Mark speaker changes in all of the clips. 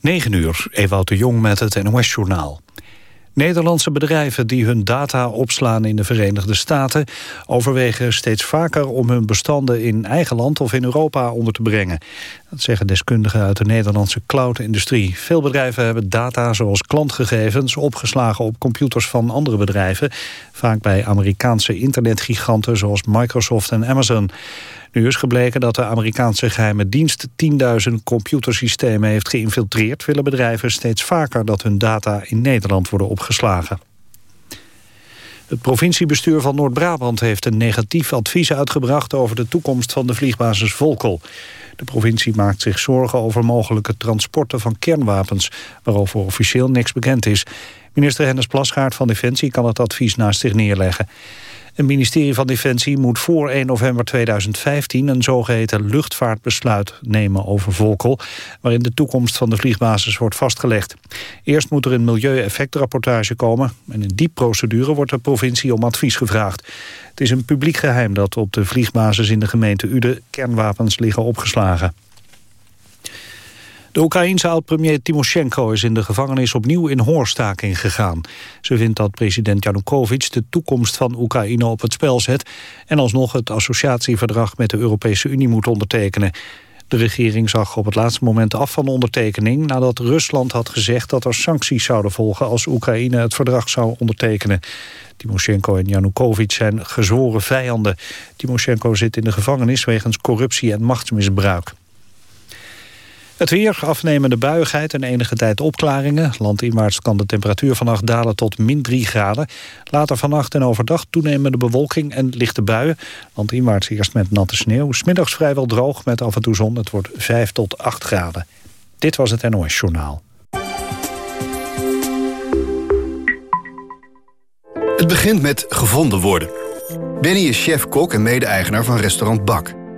Speaker 1: 9 uur, Ewout de Jong met het NOS-journaal. Nederlandse bedrijven die hun data opslaan in de Verenigde Staten... overwegen steeds vaker om hun bestanden in eigen land of in Europa onder te brengen. Dat zeggen deskundigen uit de Nederlandse cloud-industrie. Veel bedrijven hebben data zoals klantgegevens opgeslagen op computers van andere bedrijven. Vaak bij Amerikaanse internetgiganten zoals Microsoft en Amazon. Nu is gebleken dat de Amerikaanse geheime dienst 10.000 computersystemen heeft geïnfiltreerd... willen bedrijven steeds vaker dat hun data in Nederland worden opgeslagen. Het provinciebestuur van Noord-Brabant heeft een negatief advies uitgebracht over de toekomst van de vliegbasis Volkel. De provincie maakt zich zorgen over mogelijke transporten van kernwapens, waarover officieel niks bekend is. Minister Hennis Plasgaard van Defensie kan het advies naast zich neerleggen. Het ministerie van Defensie moet voor 1 november 2015 een zogeheten luchtvaartbesluit nemen over Volkel, waarin de toekomst van de vliegbasis wordt vastgelegd. Eerst moet er een milieueffectrapportage komen en in die procedure wordt de provincie om advies gevraagd. Het is een publiek geheim dat op de vliegbasis in de gemeente Ude kernwapens liggen opgeslagen. De Oekraïense oud-premier Timoshenko is in de gevangenis opnieuw in hoorstaking gegaan. Ze vindt dat president Janukovic de toekomst van Oekraïne op het spel zet... en alsnog het associatieverdrag met de Europese Unie moet ondertekenen. De regering zag op het laatste moment af van de ondertekening... nadat Rusland had gezegd dat er sancties zouden volgen... als Oekraïne het verdrag zou ondertekenen. Timoshenko en Janukovic zijn gezworen vijanden. Timoshenko zit in de gevangenis wegens corruptie en machtsmisbruik. Het weer, afnemende buigheid en enige tijd opklaringen. Landinwaarts kan de temperatuur vannacht dalen tot min 3 graden. Later vannacht en overdag toenemende bewolking en lichte buien. Landinwaarts eerst met natte sneeuw. Smiddags vrijwel droog met af en toe zon. Het wordt 5 tot 8 graden. Dit was het NOS Journaal.
Speaker 2: Het begint met gevonden worden. Benny is chef-kok en mede-eigenaar van restaurant Bak...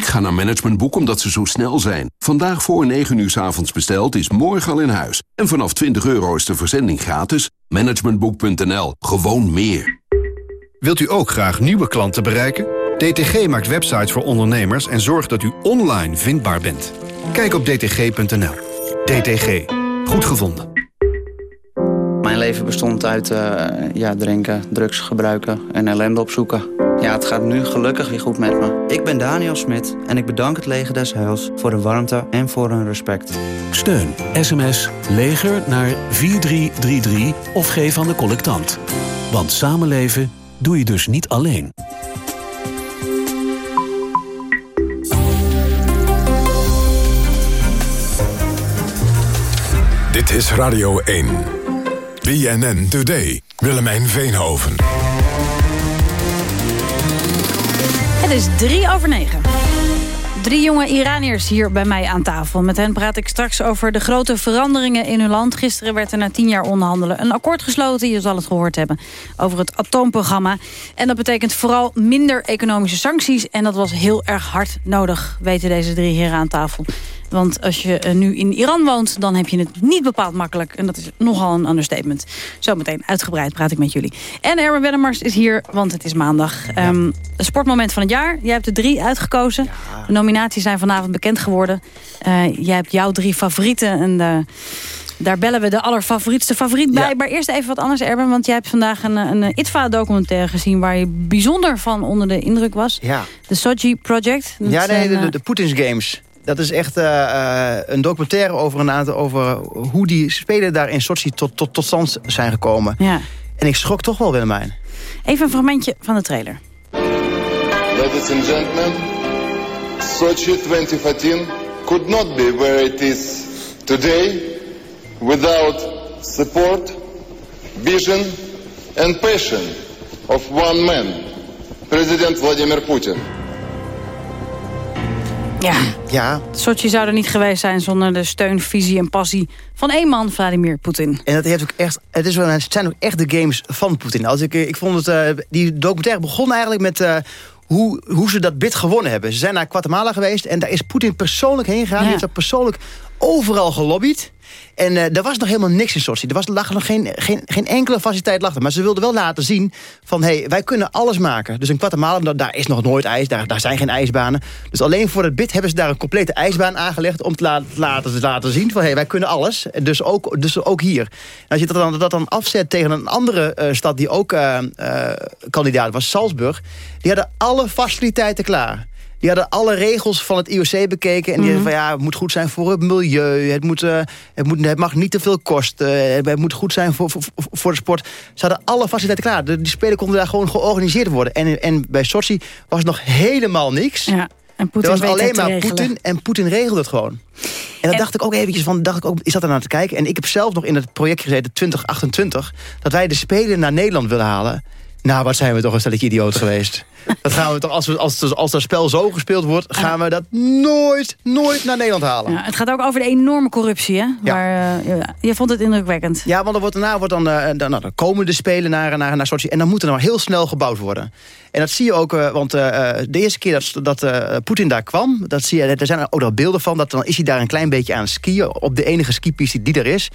Speaker 3: Ik ga naar Managementboek omdat ze zo snel zijn. Vandaag voor 9 uur s avonds besteld is morgen al in huis. En vanaf 20 euro is de verzending gratis. Managementboek.nl. Gewoon meer.
Speaker 2: Wilt u ook graag nieuwe klanten bereiken? DTG maakt websites voor ondernemers en zorgt dat u online vindbaar bent. Kijk op dtg.nl. DTG. Goed gevonden.
Speaker 4: Mijn leven bestond uit uh, ja, drinken, drugs gebruiken en ellende opzoeken. Ja, het gaat nu gelukkig weer goed met me. Ik ben Daniel Smit en ik bedank het Leger des Heils voor de warmte en voor hun respect.
Speaker 5: Steun sms leger naar 4333 of geef aan de collectant. Want samenleven doe je dus niet alleen.
Speaker 6: Dit is Radio 1. BNN Today. Willemijn Veenhoven.
Speaker 7: Het is drie over negen. Drie jonge Iraniërs hier bij mij aan tafel. Met hen praat ik straks over de grote veranderingen in hun land. Gisteren werd er na tien jaar onderhandelen een akkoord gesloten. Je zal het gehoord hebben over het atoomprogramma. En dat betekent vooral minder economische sancties. En dat was heel erg hard nodig, weten deze drie heren aan tafel. Want als je eh, nu in Iran woont, dan heb je het niet bepaald makkelijk. En dat is nogal een understatement. Zometeen uitgebreid praat ik met jullie. En Erwin Wennemars is hier, want het is maandag. Ja. Um, sportmoment van het jaar. Jij hebt er drie uitgekozen. De nominaties zijn vanavond bekend geworden. Uh, jij hebt jouw drie favorieten. En de, daar bellen we de allerfavorietste favoriet bij. Ja. Maar eerst even wat anders, Erben. Want jij hebt vandaag een, een ITVA-documentaire gezien... waar je bijzonder van onder de indruk was.
Speaker 8: Ja.
Speaker 7: De Sochi Project.
Speaker 8: Dat ja, nee, de, de, de Poetins Games. Dat is echt uh, uh, een documentaire over, een aantal, over hoe die spelen daar in Sochi tot, tot, tot stand zijn gekomen.
Speaker 7: Ja.
Speaker 8: En ik schrok toch wel, Willemijn.
Speaker 7: Even een fragmentje van de trailer.
Speaker 9: Ladies and gentlemen, Sochi 2014 could not be where it is today without support, vision and passion of one man, President Vladimir Putin.
Speaker 7: Ja,
Speaker 8: ja.
Speaker 7: Sochi zou er niet geweest zijn zonder de steun, visie en passie van één man, Vladimir Poetin.
Speaker 8: En dat heeft ook echt, het, is wel, het zijn ook echt de games van Poetin. Als ik, ik vond het, uh, die documentaire begon eigenlijk met uh, hoe, hoe ze dat bid gewonnen hebben. Ze zijn naar Guatemala geweest en daar is Poetin persoonlijk heen gegaan.
Speaker 7: Ja.
Speaker 8: Hij heeft daar persoonlijk overal gelobbyd. En uh, er was nog helemaal niks in Sochi. Er was, lag nog geen, geen, geen enkele faciliteit lag er. Maar ze wilden wel laten zien van... hey, wij kunnen alles maken. Dus in Guatemala, daar is nog nooit ijs. Daar, daar zijn geen ijsbanen. Dus alleen voor het bid hebben ze daar een complete ijsbaan aangelegd... om te laten, laten, te laten zien van... hey, wij kunnen alles. Dus ook, dus ook hier. Als je dat dan, dat dan afzet tegen een andere uh, stad... die ook uh, kandidaat was, Salzburg... die hadden alle faciliteiten klaar. Die hadden alle regels van het IOC bekeken. En die mm. van ja, het moet goed zijn voor het milieu. Het, moet, uh, het, moet, het mag niet te veel kosten. Het moet goed zijn voor, voor, voor de sport. Ze hadden alle faciliteiten klaar. De, die spelen konden daar gewoon georganiseerd worden. En, en bij Sochi was nog helemaal niks.
Speaker 7: Ja. En Poetin
Speaker 8: er was alleen maar. Poetin en Poetin regelde het gewoon. En dan dacht ik ook eventjes van, dacht ik ook, is dat er naar te kijken? En ik heb zelf nog in het project gezeten, 2028... dat wij de Spelen naar Nederland willen halen. Nou, wat zijn we toch een stelletje idioot geweest. Dat gaan we toch, als, we, als, als dat spel zo gespeeld wordt... gaan we dat nooit, nooit naar Nederland halen.
Speaker 7: Ja, het gaat ook over de enorme corruptie, hè?
Speaker 8: Ja.
Speaker 7: Maar, uh, ja, je vond het indrukwekkend.
Speaker 8: Ja, want er wordt, daarna wordt dan, uh, dan, nou, dan komen de spelen naar, naar, naar Sochi... en dan moet er nou heel snel gebouwd worden. En dat zie je ook, uh, want de eerste keer dat, dat Poetin daar kwam... Dat zie je, er zijn ook al beelden van... dat dan is hij daar een klein beetje aan het skiën... op de enige skipiste die er is...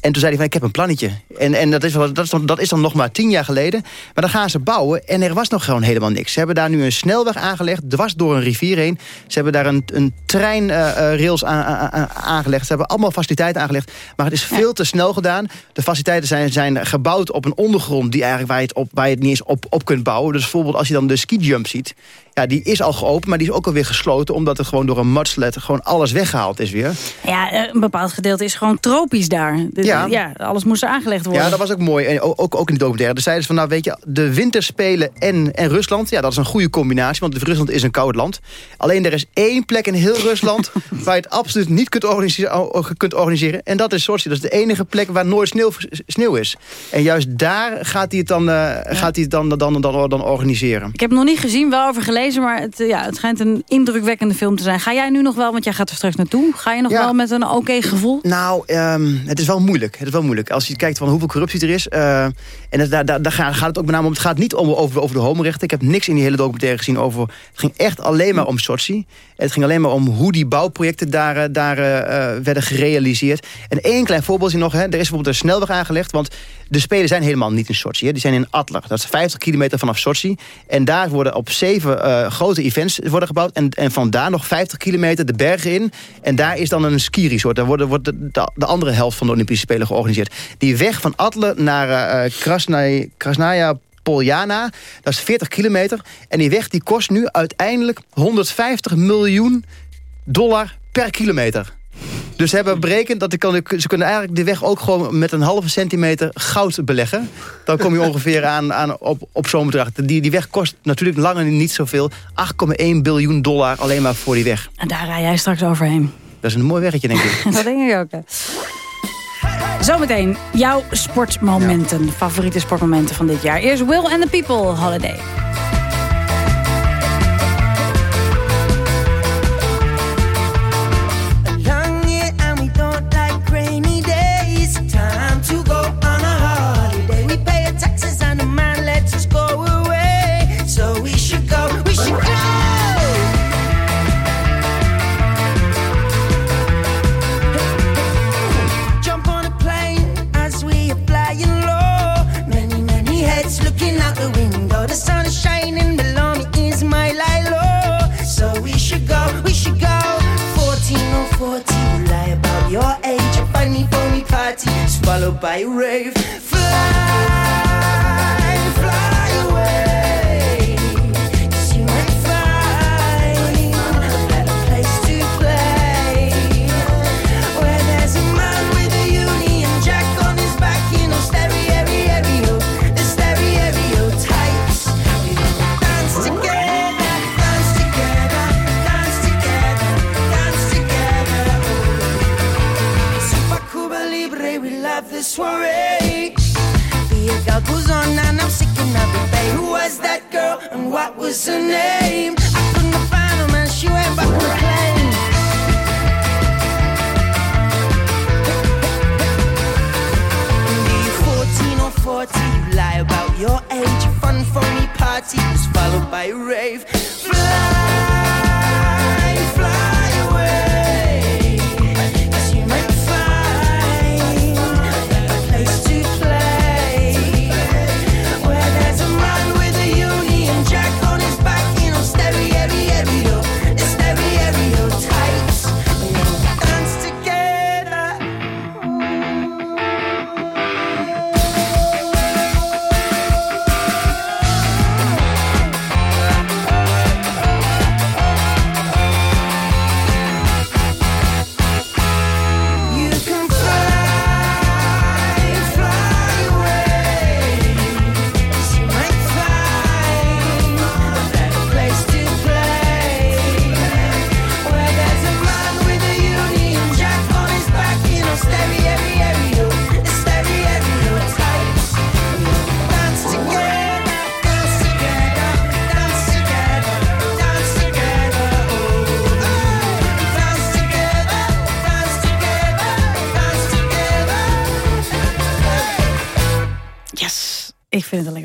Speaker 8: En toen zei hij van, ik heb een plannetje. En, en dat, is, dat, is dan, dat is dan nog maar tien jaar geleden. Maar dan gaan ze bouwen en er was nog gewoon helemaal niks. Ze hebben daar nu een snelweg aangelegd, dwars door een rivier heen. Ze hebben daar een, een treinrails aan, aan, aangelegd. Ze hebben allemaal faciliteiten aangelegd. Maar het is veel ja. te snel gedaan. De faciliteiten zijn, zijn gebouwd op een ondergrond... Die eigenlijk waar, je het op, waar je het niet eens op, op kunt bouwen. Dus bijvoorbeeld als je dan de ski jump ziet... Ja, die is al geopend, maar die is ook alweer gesloten... omdat er gewoon door een mudsled gewoon alles weggehaald is weer.
Speaker 7: Ja, een bepaald gedeelte is gewoon tropisch daar. De, ja. ja, alles moest er aangelegd worden.
Speaker 8: Ja, dat was ook mooi. En ook, ook in de documentaire. Dus zeiden ze van, nou weet je, de winterspelen en, en Rusland... ja, dat is een goede combinatie, want Rusland is een koud land. Alleen er is één plek in heel Rusland... waar je het absoluut niet kunt organiseren, kunt organiseren. En dat is Sochi. Dat is de enige plek waar nooit sneeuw, sneeuw is. En juist daar gaat hij het dan, uh, ja. gaat hij het dan, dan, dan, dan, dan organiseren.
Speaker 7: Ik heb het nog niet gezien, wel over gelezen maar het, ja, het schijnt een indrukwekkende film te zijn. Ga jij nu nog wel, want jij gaat er straks naartoe... ga je nog ja. wel met een oké okay gevoel?
Speaker 8: Nou, um, het is wel moeilijk. Het is wel moeilijk. Als je kijkt van hoeveel corruptie er is... Uh, en het, daar, daar, daar, gaat het ook met name om... het gaat niet om, over, over de homorechten. Ik heb niks in die hele documentaire gezien over... het ging echt alleen maar om Sochi. Het ging alleen maar om hoe die bouwprojecten daar, daar uh, werden gerealiseerd. En één klein voorbeeldje nog. Hè. Er is bijvoorbeeld een snelweg aangelegd... want de Spelen zijn helemaal niet in Sochi. Hè. Die zijn in Adler. Dat is 50 kilometer vanaf Sochi. En daar worden op zeven uh, grote events worden gebouwd. En, en vandaar nog 50 kilometer de bergen in. En daar is dan een ski-resort. Daar wordt, wordt de, de, de, andere helft van de Olympische Spelen georganiseerd. Die weg van Adler naar uh, Krasnaya... Krasnaya Poljana, dat is 40 kilometer. En die weg die kost nu uiteindelijk 150 miljoen dollar per kilometer. Dus ze hebben berekend dat kan, ze kunnen eigenlijk de weg ook gewoon met een halve centimeter goud beleggen. Dan kom je ongeveer aan, aan op, op zo'n bedrag. Die, die weg kost natuurlijk langer niet zoveel. 8,1 biljoen dollar alleen maar voor die weg.
Speaker 7: En daar rij jij straks overheen.
Speaker 8: Dat is een mooi weggetje, denk ik.
Speaker 7: dat denk ik ook. Hè. Zometeen jouw sportmomenten, ja. favoriete sportmomenten van dit jaar. Eerst Will and the People Holiday.
Speaker 10: It's followed by a rave. Fly.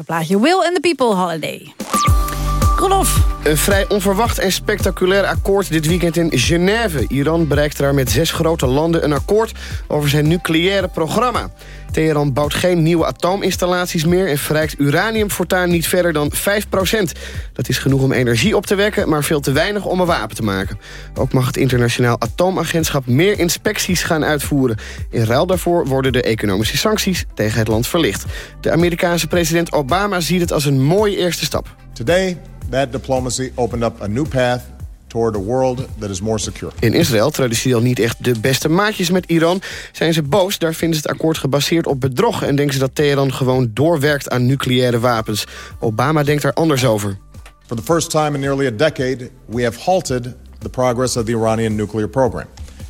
Speaker 7: Plaatje. Will and the People Holiday. Rolof.
Speaker 11: Een vrij onverwacht en spectaculair akkoord dit weekend in Genève. Iran bereikt daar met zes grote landen een akkoord over zijn nucleaire programma. Teheran bouwt geen nieuwe atoominstallaties meer... en verrijkt uranium voortaan niet verder dan 5% Dat is genoeg om energie op te wekken, maar veel te weinig om een wapen te maken. Ook mag het internationaal atoomagentschap meer inspecties gaan uitvoeren. In ruil daarvoor worden de economische sancties tegen het land verlicht. De Amerikaanse president Obama ziet het als een mooie eerste stap.
Speaker 12: Today, that diplomacy opened up a new path toward a world that is more secure.
Speaker 11: In Israël, traditioneel niet echt de beste maatjes met Iran... zijn ze boos, daar vinden ze het akkoord gebaseerd op bedrog... en denken ze dat Teheran gewoon doorwerkt aan nucleaire wapens. Obama denkt daar anders over.
Speaker 12: For the first time in nearly a decade, we have halted the progress of the Iranian nuclear program.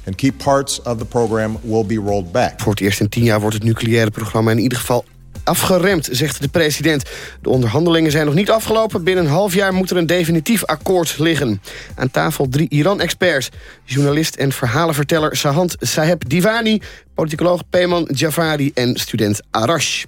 Speaker 12: And key parts of the program will be rolled back.
Speaker 11: Voor het eerst in tien jaar wordt het nucleaire programma in ieder geval afgeremd, zegt de president. De onderhandelingen zijn nog niet afgelopen. Binnen een half jaar moet er een definitief akkoord liggen. Aan tafel drie Iran-experts. Journalist en verhalenverteller Sahant Saheb Divani... politicoloog Peyman Jafari en student Arash.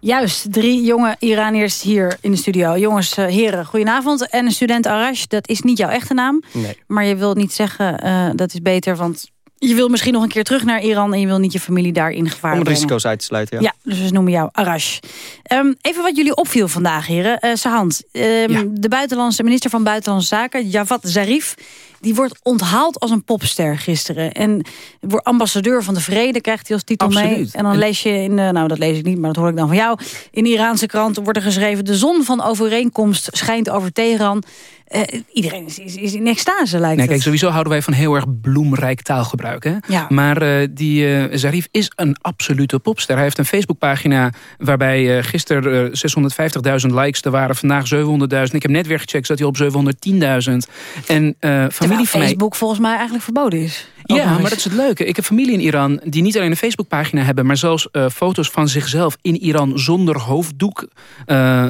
Speaker 7: Juist, drie jonge Iraniërs hier in de studio. Jongens, eh, heren, goedenavond. En student Arash, dat is niet jouw echte naam.
Speaker 13: Nee.
Speaker 7: Maar je wilt niet zeggen, eh, dat is beter, want... Je wil misschien nog een keer terug naar Iran... en je wil niet je familie daar in gevaar
Speaker 13: Om
Speaker 7: brengen.
Speaker 13: risico's uit te sluiten, ja.
Speaker 7: Ja, dus we noemen jou Arash. Ehm, even wat jullie opviel vandaag, heren. Eh Sahand, ehm, de buitenlandse minister van Buitenlandse Zaken, Javad Zarif... die wordt onthaald als een popster gisteren. En wordt ambassadeur van de vrede, krijgt hij als titel mee. En dan
Speaker 13: En-
Speaker 7: lees je in, de, nou dat lees ik niet, maar dat hoor ik dan van jou... in de Iraanse krant wordt er geschreven... de zon van overeenkomst schijnt over Teheran. Eh, iedereen is, is, is in extase, lijkt
Speaker 14: Nee,
Speaker 7: het.
Speaker 14: kijk, sowieso houden wij van heel erg bloemrijk taalgebruik. Hè?
Speaker 7: Ja.
Speaker 14: Maar eh, die eh, Zarif is een absolute popster. Hij heeft een Facebookpagina waarbij gisteren eh, 650.000 likes er waren. Vandaag 700.000. Ik heb net weer gecheckt, zat hij op 710.000. En
Speaker 7: Terwijl
Speaker 14: familie mij...
Speaker 7: Facebook volgens mij eigenlijk verboden is.
Speaker 14: Ja, maar dat is het leuke. Ik heb familie in Iran die niet alleen een Facebookpagina hebben... maar zelfs foto's van zichzelf in Iran zonder hoofddoek.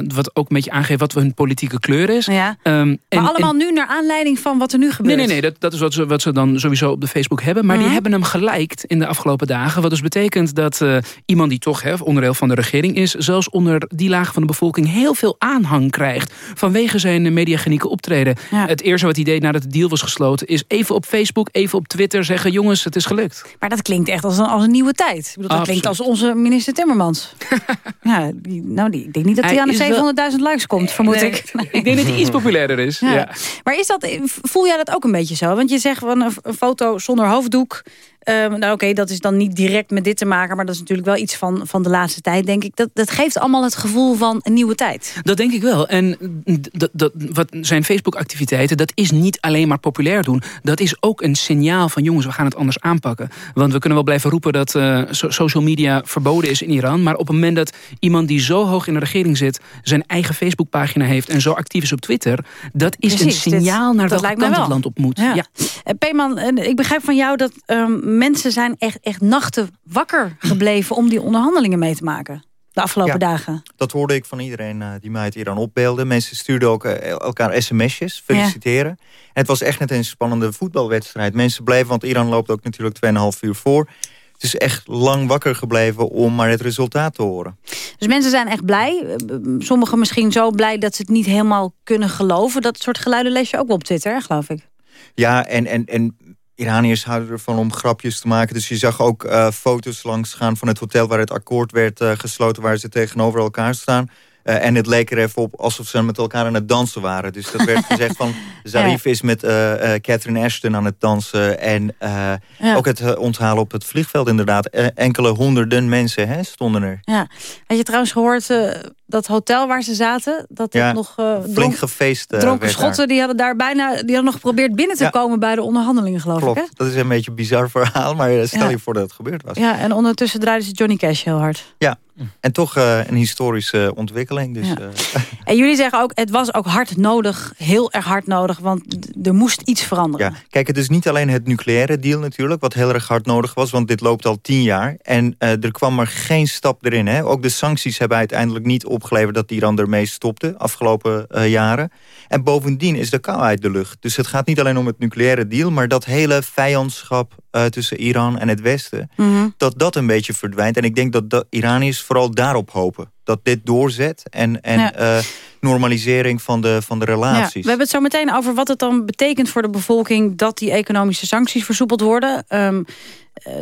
Speaker 14: wat ook een beetje aangeeft wat hun politieke kleur is.
Speaker 7: Ja.
Speaker 14: Ehm, en-
Speaker 7: Maar allemaal
Speaker 14: en-
Speaker 7: nu naar aanleiding van wat er nu gebeurt.
Speaker 14: Nee, nee, nee. Dat, dat is wat ze, wat ze dan sowieso op de Facebook hebben. Maar die hebben hem geliked in de afgelopen dagen. Wat dus betekent dat eh, iemand die toch hè, onderdeel van de regering is... zelfs onder die laag van de bevolking heel veel aanhang krijgt... vanwege zijn mediagenieke optreden.
Speaker 7: Ja.
Speaker 14: Het eerste wat hij deed nadat de deal was gesloten... is even op Facebook, even op Twitter zeggen... jongens, het is gelukt.
Speaker 7: Maar dat klinkt echt als een, als een nieuwe tijd. Ik bedoel, dat
Speaker 14: Absoluut.
Speaker 7: klinkt als onze minister Timmermans. ja, die, nou, die, ik denk niet dat hij,
Speaker 14: Hij
Speaker 7: aan de 700.000 likes komt, vermoed
Speaker 14: Nee,
Speaker 7: ik.
Speaker 14: Ik denk dat hij iets populairder is.
Speaker 7: Ja.
Speaker 14: Ja.
Speaker 7: Maar is dat, voel jij dat ook een beetje zo? Want je zegt van een, een foto zonder hoofddoek. Ehm, nou oké, dat is dan niet direct met dit te maken... maar dat is natuurlijk wel iets van, van de laatste tijd, denk ik. Dat, dat geeft allemaal het gevoel van een nieuwe tijd.
Speaker 14: Dat denk ik wel. En d- dat, wat zijn Facebook-activiteiten, dat is niet alleen maar populair doen. Dat is ook een signaal van jongens, we gaan het anders aanpakken. Want we kunnen wel blijven roepen dat eh, so- social media verboden is in Iran. Maar op het moment dat iemand die zo hoog in de regering zit... zijn eigen Facebook-pagina heeft en zo actief is op Twitter... dat is
Speaker 7: Precies,
Speaker 14: een signaal
Speaker 7: dit-
Speaker 14: naar
Speaker 7: dat
Speaker 14: welke het land op moet.
Speaker 7: Ja.
Speaker 14: Ja.
Speaker 7: Eh, Peeman, ik begrijp van jou dat ehm, mensen zijn echt, echt nachten wakker gebleven... om die onderhandelingen mee te maken. De afgelopen
Speaker 13: Ja.
Speaker 7: dagen.
Speaker 13: Dat hoorde ik van iedereen eh, die mij uit Iran opbeelde. Mensen stuurden ook eh, elkaar sms'jes, feliciteren. En het was echt net een spannende voetbalwedstrijd. Mensen bleven, want Iran loopt ook natuurlijk 2,5 uur voor. het is echt lang wakker gebleven om maar het resultaat te horen.
Speaker 7: Dus mensen zijn echt blij. Eh, Sommigen misschien zo blij dat ze het niet helemaal kunnen geloven. Dat soort geluiden lees je ook wel op Twitter, hè, geloof ik.
Speaker 13: Ja, en, en, en Iraniërs houden ervan om grapjes te maken. Dus je zag ook eh, foto's langs gaan van het hotel waar het akkoord werd eh, gesloten... waar ze tegenover elkaar staan. Eh, en het leek er even op alsof ze met elkaar aan het dansen waren. Dus dat werd gezegd van... Zarif is met eh, eh, Catherine Ashton aan het dansen. En
Speaker 7: Ja.
Speaker 13: ook het onthalen op het vliegveld inderdaad. Enkele honderden mensen hè, stonden er.
Speaker 7: Ja. Had je trouwens gehoord eh, dat hotel waar ze zaten... dat
Speaker 13: Ja,
Speaker 7: nog
Speaker 13: Flink
Speaker 7: dronk,
Speaker 13: gefeest
Speaker 7: dronken
Speaker 13: daar.
Speaker 7: schotten... die hadden daar bijna die hadden nog geprobeerd binnen te
Speaker 13: Ja.
Speaker 7: komen... bij de onderhandelingen, geloof ik. Hè?
Speaker 13: Dat is een beetje een bizar verhaal. Maar stel je voor dat het gebeurd was.
Speaker 7: Ja, en ondertussen draaide ze Johnny Cash heel hard.
Speaker 13: Ja, en toch eh, een historische ontwikkeling. Dus,
Speaker 7: Ja.
Speaker 13: eh,
Speaker 7: En jullie zeggen ook, het was ook hard nodig, heel erg hard nodig... want er moest iets veranderen.
Speaker 13: Ja, kijk, het is niet alleen het nucleaire deal natuurlijk... wat heel erg hard nodig was, want dit loopt al tien jaar. En eh, er kwam maar geen stap erin. Hè. Ook de sancties hebben uiteindelijk niet opgeleverd... dat Iran ermee stopte afgelopen eh, jaren. En bovendien is de kou uit de lucht. Dus het gaat niet alleen om het nucleaire deal... maar dat hele vijandschap eh, tussen Iran en het Westen...
Speaker 7: Mhm.
Speaker 13: dat dat een beetje verdwijnt. En ik denk dat de Iraniërs vooral daarop hopen. Dat dit doorzet en, en
Speaker 7: Ja.
Speaker 13: eh, normalisering van de, van de
Speaker 7: Ja,
Speaker 13: relaties.
Speaker 7: we hebben het zo meteen over wat het dan betekent voor de bevolking... dat die economische sancties versoepeld worden. Eh,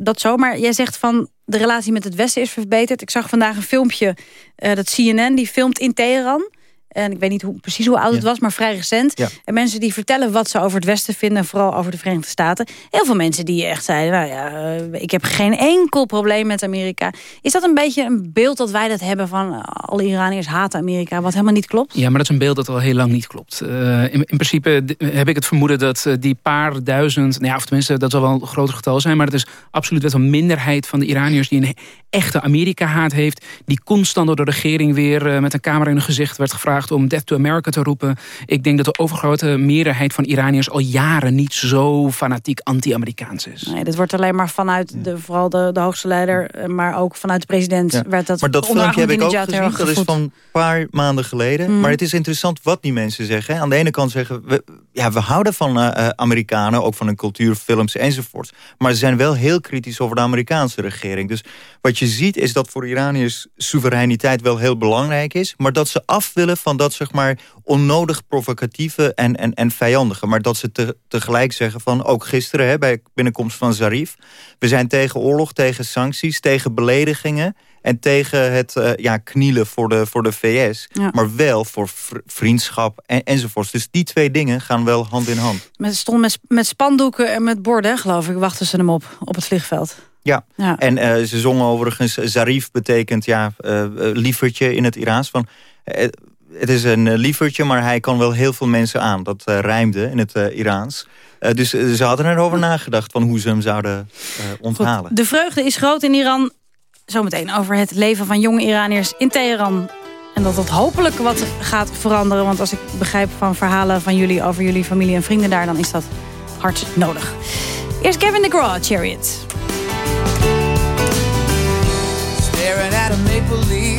Speaker 7: dat zo, maar jij zegt van de relatie met het Westen is verbeterd. Ik zag vandaag een filmpje, eh, dat CNN, die filmt in Teheran... En ik weet niet hoe, precies hoe oud het was, maar vrij recent.
Speaker 13: Ja.
Speaker 7: En mensen die vertellen wat ze over het Westen vinden... vooral over de Verenigde Staten. Heel veel mensen die echt zeiden... nou ja, eh, ik heb geen enkel probleem met Amerika. Is dat een beetje een beeld dat wij dat hebben van... eh, alle Iraniërs haten Amerika, wat helemaal niet klopt?
Speaker 14: Ja, maar dat is een beeld dat al heel lang niet klopt. Eh, in, in principe heb ik het vermoeden dat die paar duizend... Nou ja, of tenminste, dat zal wel een groter getal zijn... maar het is absoluut wel een minderheid van de Iraniërs... die een echte Amerika-haat heeft... die constant door de regering weer met een camera in hun gezicht werd gevraagd... om Death to America te roepen. Ik denk dat de overgrote meerderheid van Iraniërs... al jaren niet zo fanatiek anti-Amerikaans is.
Speaker 7: Nee, dit wordt alleen maar vanuit de, vooral de, de hoogste leider... eh, maar ook vanuit de president
Speaker 13: Ja.
Speaker 7: werd dat
Speaker 13: maar dat filmpje heb ik ook gezien. Dat is van een paar maanden geleden.
Speaker 7: Mhm.
Speaker 13: Maar het is interessant wat die mensen zeggen. Aan de ene kant zeggen we, ja, we houden van eh, eh, Amerikanen, ook van hun cultuur, films enzovoort. Maar ze zijn wel heel kritisch over de Amerikaanse regering. Dus wat je ziet is dat voor Iraniërs soevereiniteit wel heel belangrijk is. Maar dat ze af willen van dat zeg maar onnodig provocatieve en, en, en vijandige. Maar dat ze te, tegelijk zeggen van, ook gisteren hè, bij binnenkomst van Zarif. We zijn tegen oorlog, tegen sancties, tegen beledigingen. En tegen het eh, ja, knielen voor de, voor de VS.
Speaker 7: Ja.
Speaker 13: Maar wel voor vr- vriendschap en, enzovoorts. Dus die twee dingen gaan wel hand in hand.
Speaker 7: Met, stond met, met spandoeken en met borden, geloof ik, wachten ze hem op, op het vliegveld.
Speaker 13: Ja,
Speaker 7: Ja.
Speaker 13: en eh, ze zongen overigens... Zarif betekent ja, eh, eh, lievertje in het Iraans. Van, het is een eh, lievertje, maar hij kan wel heel veel mensen aan. Dat eh, rijmde in het eh, Iraans. Eh, dus ze hadden erover nagedacht van hoe ze hem zouden eh, onthalen.
Speaker 7: De vreugde is groot in Iran. Zometeen over het leven van jonge Iraniërs in Teheran. En dat dat hopelijk wat gaat veranderen. Want als ik begrijp van verhalen van jullie over jullie familie en vrienden daar... dan is dat hard nodig. Eerst Kevin DeGraw, Chariot.
Speaker 15: Staring at a maple leaf,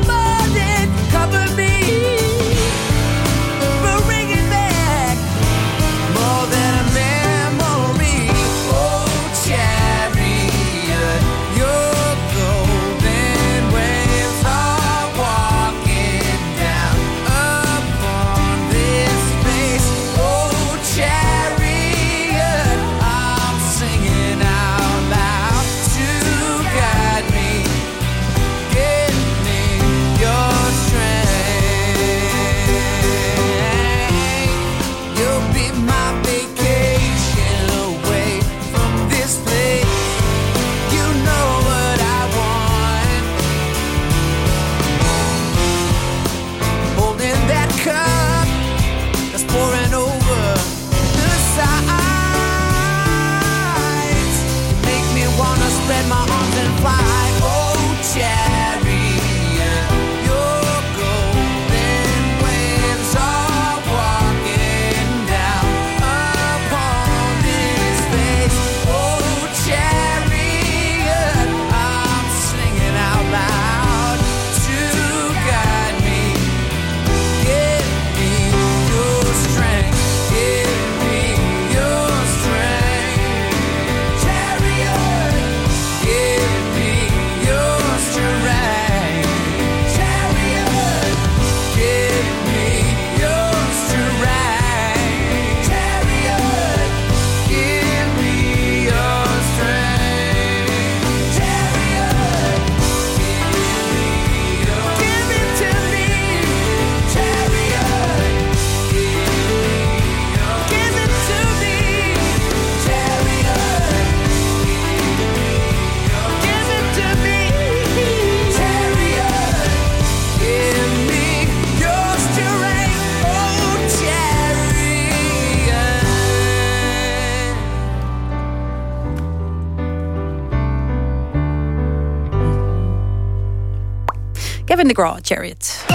Speaker 10: Chariot.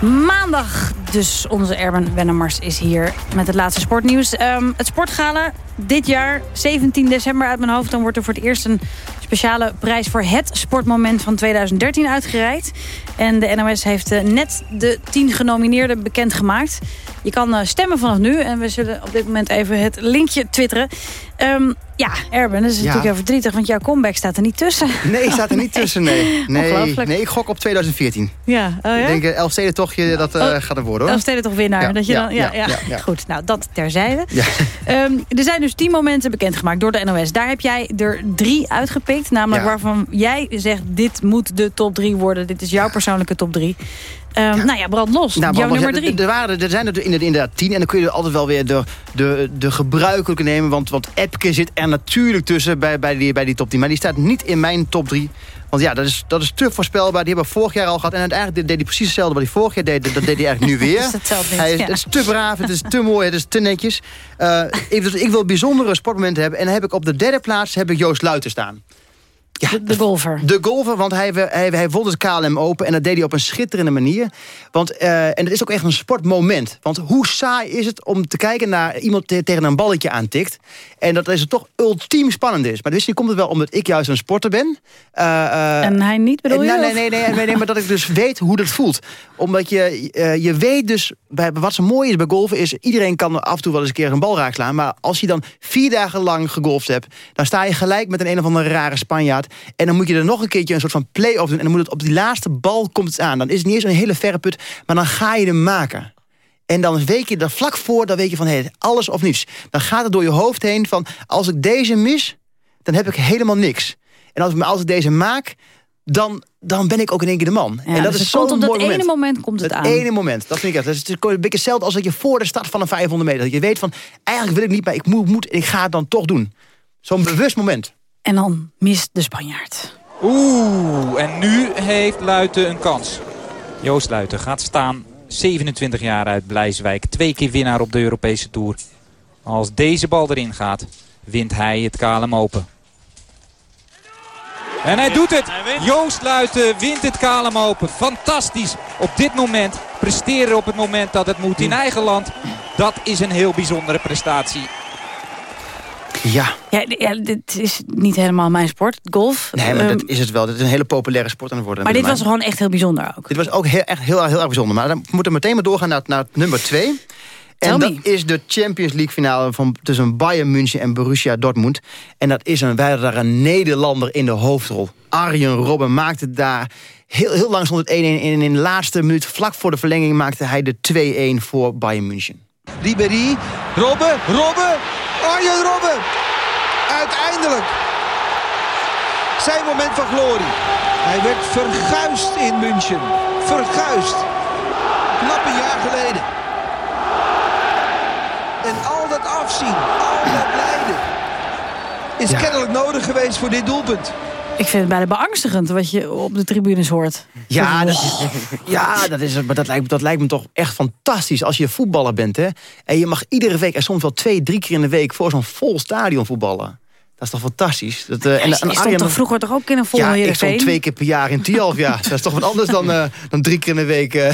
Speaker 7: Maandag dus onze Erben Wennemars is hier met het laatste sportnieuws. Ehm, het sportgala dit jaar, 17 december uit mijn hoofd... dan wordt er voor het eerst een speciale prijs voor het sportmoment van 2013 uitgereikt. En de NOS heeft eh, net de 10 genomineerden bekendgemaakt. Je kan eh, stemmen vanaf nu en we zullen op dit moment even het linkje twitteren. Ehm, ja, Erben, dat is natuurlijk heel verdrietig, want jouw comeback staat er niet tussen.
Speaker 8: Nee, staat er niet tussen, nee. Nee, nee ik gok op 2014.
Speaker 7: Ja, oh ja?
Speaker 8: Ik denk eh, uh, Elfstedentochtje, dat eh,
Speaker 7: oh,
Speaker 8: gaat er worden hoor.
Speaker 7: Elfstedentocht winnaar,
Speaker 8: ja,
Speaker 7: dat je dan... Ja,
Speaker 8: ja,
Speaker 7: Goed, nou, dat terzijde. Ehm, er zijn dus 10 momenten bekendgemaakt door de NOS. Daar heb jij er drie uitgepikt, namelijk waarvan jij zegt... dit moet de top drie worden, dit is jouw persoonlijke top 3. Ehm, nou ja, brand los.
Speaker 8: Nou,
Speaker 7: Jouw nummer drie.
Speaker 8: Er, waren, er zijn er inderdaad tien. En dan kun je er altijd wel weer de, de, de gebruikelijke nemen. Want, want Epke zit er natuurlijk tussen bij, bij, die, bij die top 10. Maar die staat niet in mijn top 3. Want ja, dat is, dat is te voorspelbaar. Die hebben we vorig jaar al gehad. En uiteindelijk deed hij precies hetzelfde wat hij vorig jaar deed. Dat deed hij eigenlijk nu weer. hij is. Het is te braaf, het is te mooi, het is te netjes. Eh, ik, dus ik wil bijzondere sportmomenten hebben. En dan heb ik op de derde plaats heb ik Joost Luiten staan
Speaker 7: de, de golfer.
Speaker 8: De golfer, want hij, hij, hij won het KLM Open. En dat deed hij op een schitterende manier. Want, eh, en het is ook echt een sportmoment. Want hoe saai is het om te kijken naar iemand tegen een balletje aantikt. En dat is het toch ultiem spannend is. Maar misschien komt het wel omdat ik juist een sporter ben. Eh, eh,
Speaker 7: En hij niet, bedoel je?
Speaker 8: nee, nee, nee, nee, nee, maar dat ik dus weet hoe dat voelt. Omdat je, eh, je weet dus, bij, wat zo mooi is bij golfen is... iedereen kan af en toe wel eens een keer een bal raak slaan. Maar als je dan vier dagen lang gegolfd hebt... dan sta je gelijk met een een of andere rare Spanjaard. En dan moet je er nog een keertje een soort van play-off doen. En dan moet het op die laatste bal komt het aan. Dan is het niet eens een hele verre put, maar dan ga je hem maken. En dan weet je er vlak voor, dan weet je van hey, alles of niets. Dan gaat het door je hoofd heen van als ik deze mis, dan heb ik helemaal niks. En als, ik- als ik deze maak, dan, dan ben ik ook in één keer de man.
Speaker 7: Ja,
Speaker 8: en dat
Speaker 7: dus
Speaker 8: is
Speaker 7: het komt
Speaker 8: zo'n
Speaker 7: op dat
Speaker 8: mooi
Speaker 7: ene
Speaker 8: moment.
Speaker 7: moment komt het
Speaker 8: Dat
Speaker 7: aan.
Speaker 8: ene moment, dat vind ik echt. Dat is een beetje hetzelfde als dat je voor de start van een 500 meter... dat je weet van, eigenlijk wil ik niet, maar ik moet, moet en ik ga het dan toch doen. Zo'n bewust moment.
Speaker 7: En dan mist de Spanjaard.
Speaker 16: Oeh, en nu heeft Luiten een kans. Joost Luiten gaat staan, 27 jaar uit Blijswijk. Twee keer winnaar op de Europese Tour. Als deze bal erin gaat, wint hij het KLM Open. En hij doet het. Joost Luiten wint het KLM Open. Fantastisch. Op dit moment presteren op het moment dat het moet in eigen land. Dat is een heel bijzondere prestatie.
Speaker 8: Ja.
Speaker 7: Ja, dit is niet helemaal mijn sport, golf.
Speaker 8: Nee, maar
Speaker 7: Ehm,
Speaker 8: dat is het wel. Dit is een hele populaire sport aan het worden.
Speaker 7: maar dit was gewoon echt heel bijzonder ook.
Speaker 8: Dit was ook heel, echt heel, heel erg bijzonder. Maar dan moeten we meteen maar doorgaan naar, naar nummer twee. En
Speaker 7: Tell
Speaker 8: dat is de Champions League finale van, tussen Bayern München en Borussia Dortmund. En dat is een, daar een Nederlander in de hoofdrol. Arjen Robben maakte daar... Heel, heel lang stond het 1-1 en in de laatste minuut, vlak voor de verlenging... maakte hij de 2-1 voor Bayern München.
Speaker 17: Ribéry, Robben, Robben, Arjen Robben. Uiteindelijk. Zijn moment van glorie. Hij werd verguisd in München. Verguisd. Knap een jaar geleden. En al dat afzien, al dat lijden... is
Speaker 8: Ja.
Speaker 17: kennelijk nodig geweest voor dit doelpunt.
Speaker 7: Ik vind het bijna beangstigend wat je op de tribunes hoort.
Speaker 8: Ja, dat, ja dat, is, maar dat, lijkt, dat lijkt me toch echt fantastisch als je voetballer bent. Hè? En je mag iedere week en soms wel twee, drie keer in de week... voor zo'n vol stadion voetballen. Dat is toch fantastisch? Dat, eh,
Speaker 7: en, je stond
Speaker 8: Arjen-
Speaker 7: toch vroeger toch ook in een vol
Speaker 8: Ja, ik stond twee keer per jaar in Tialf, ja. Dat is toch wat anders dan, eh, dan drie keer in de week eh,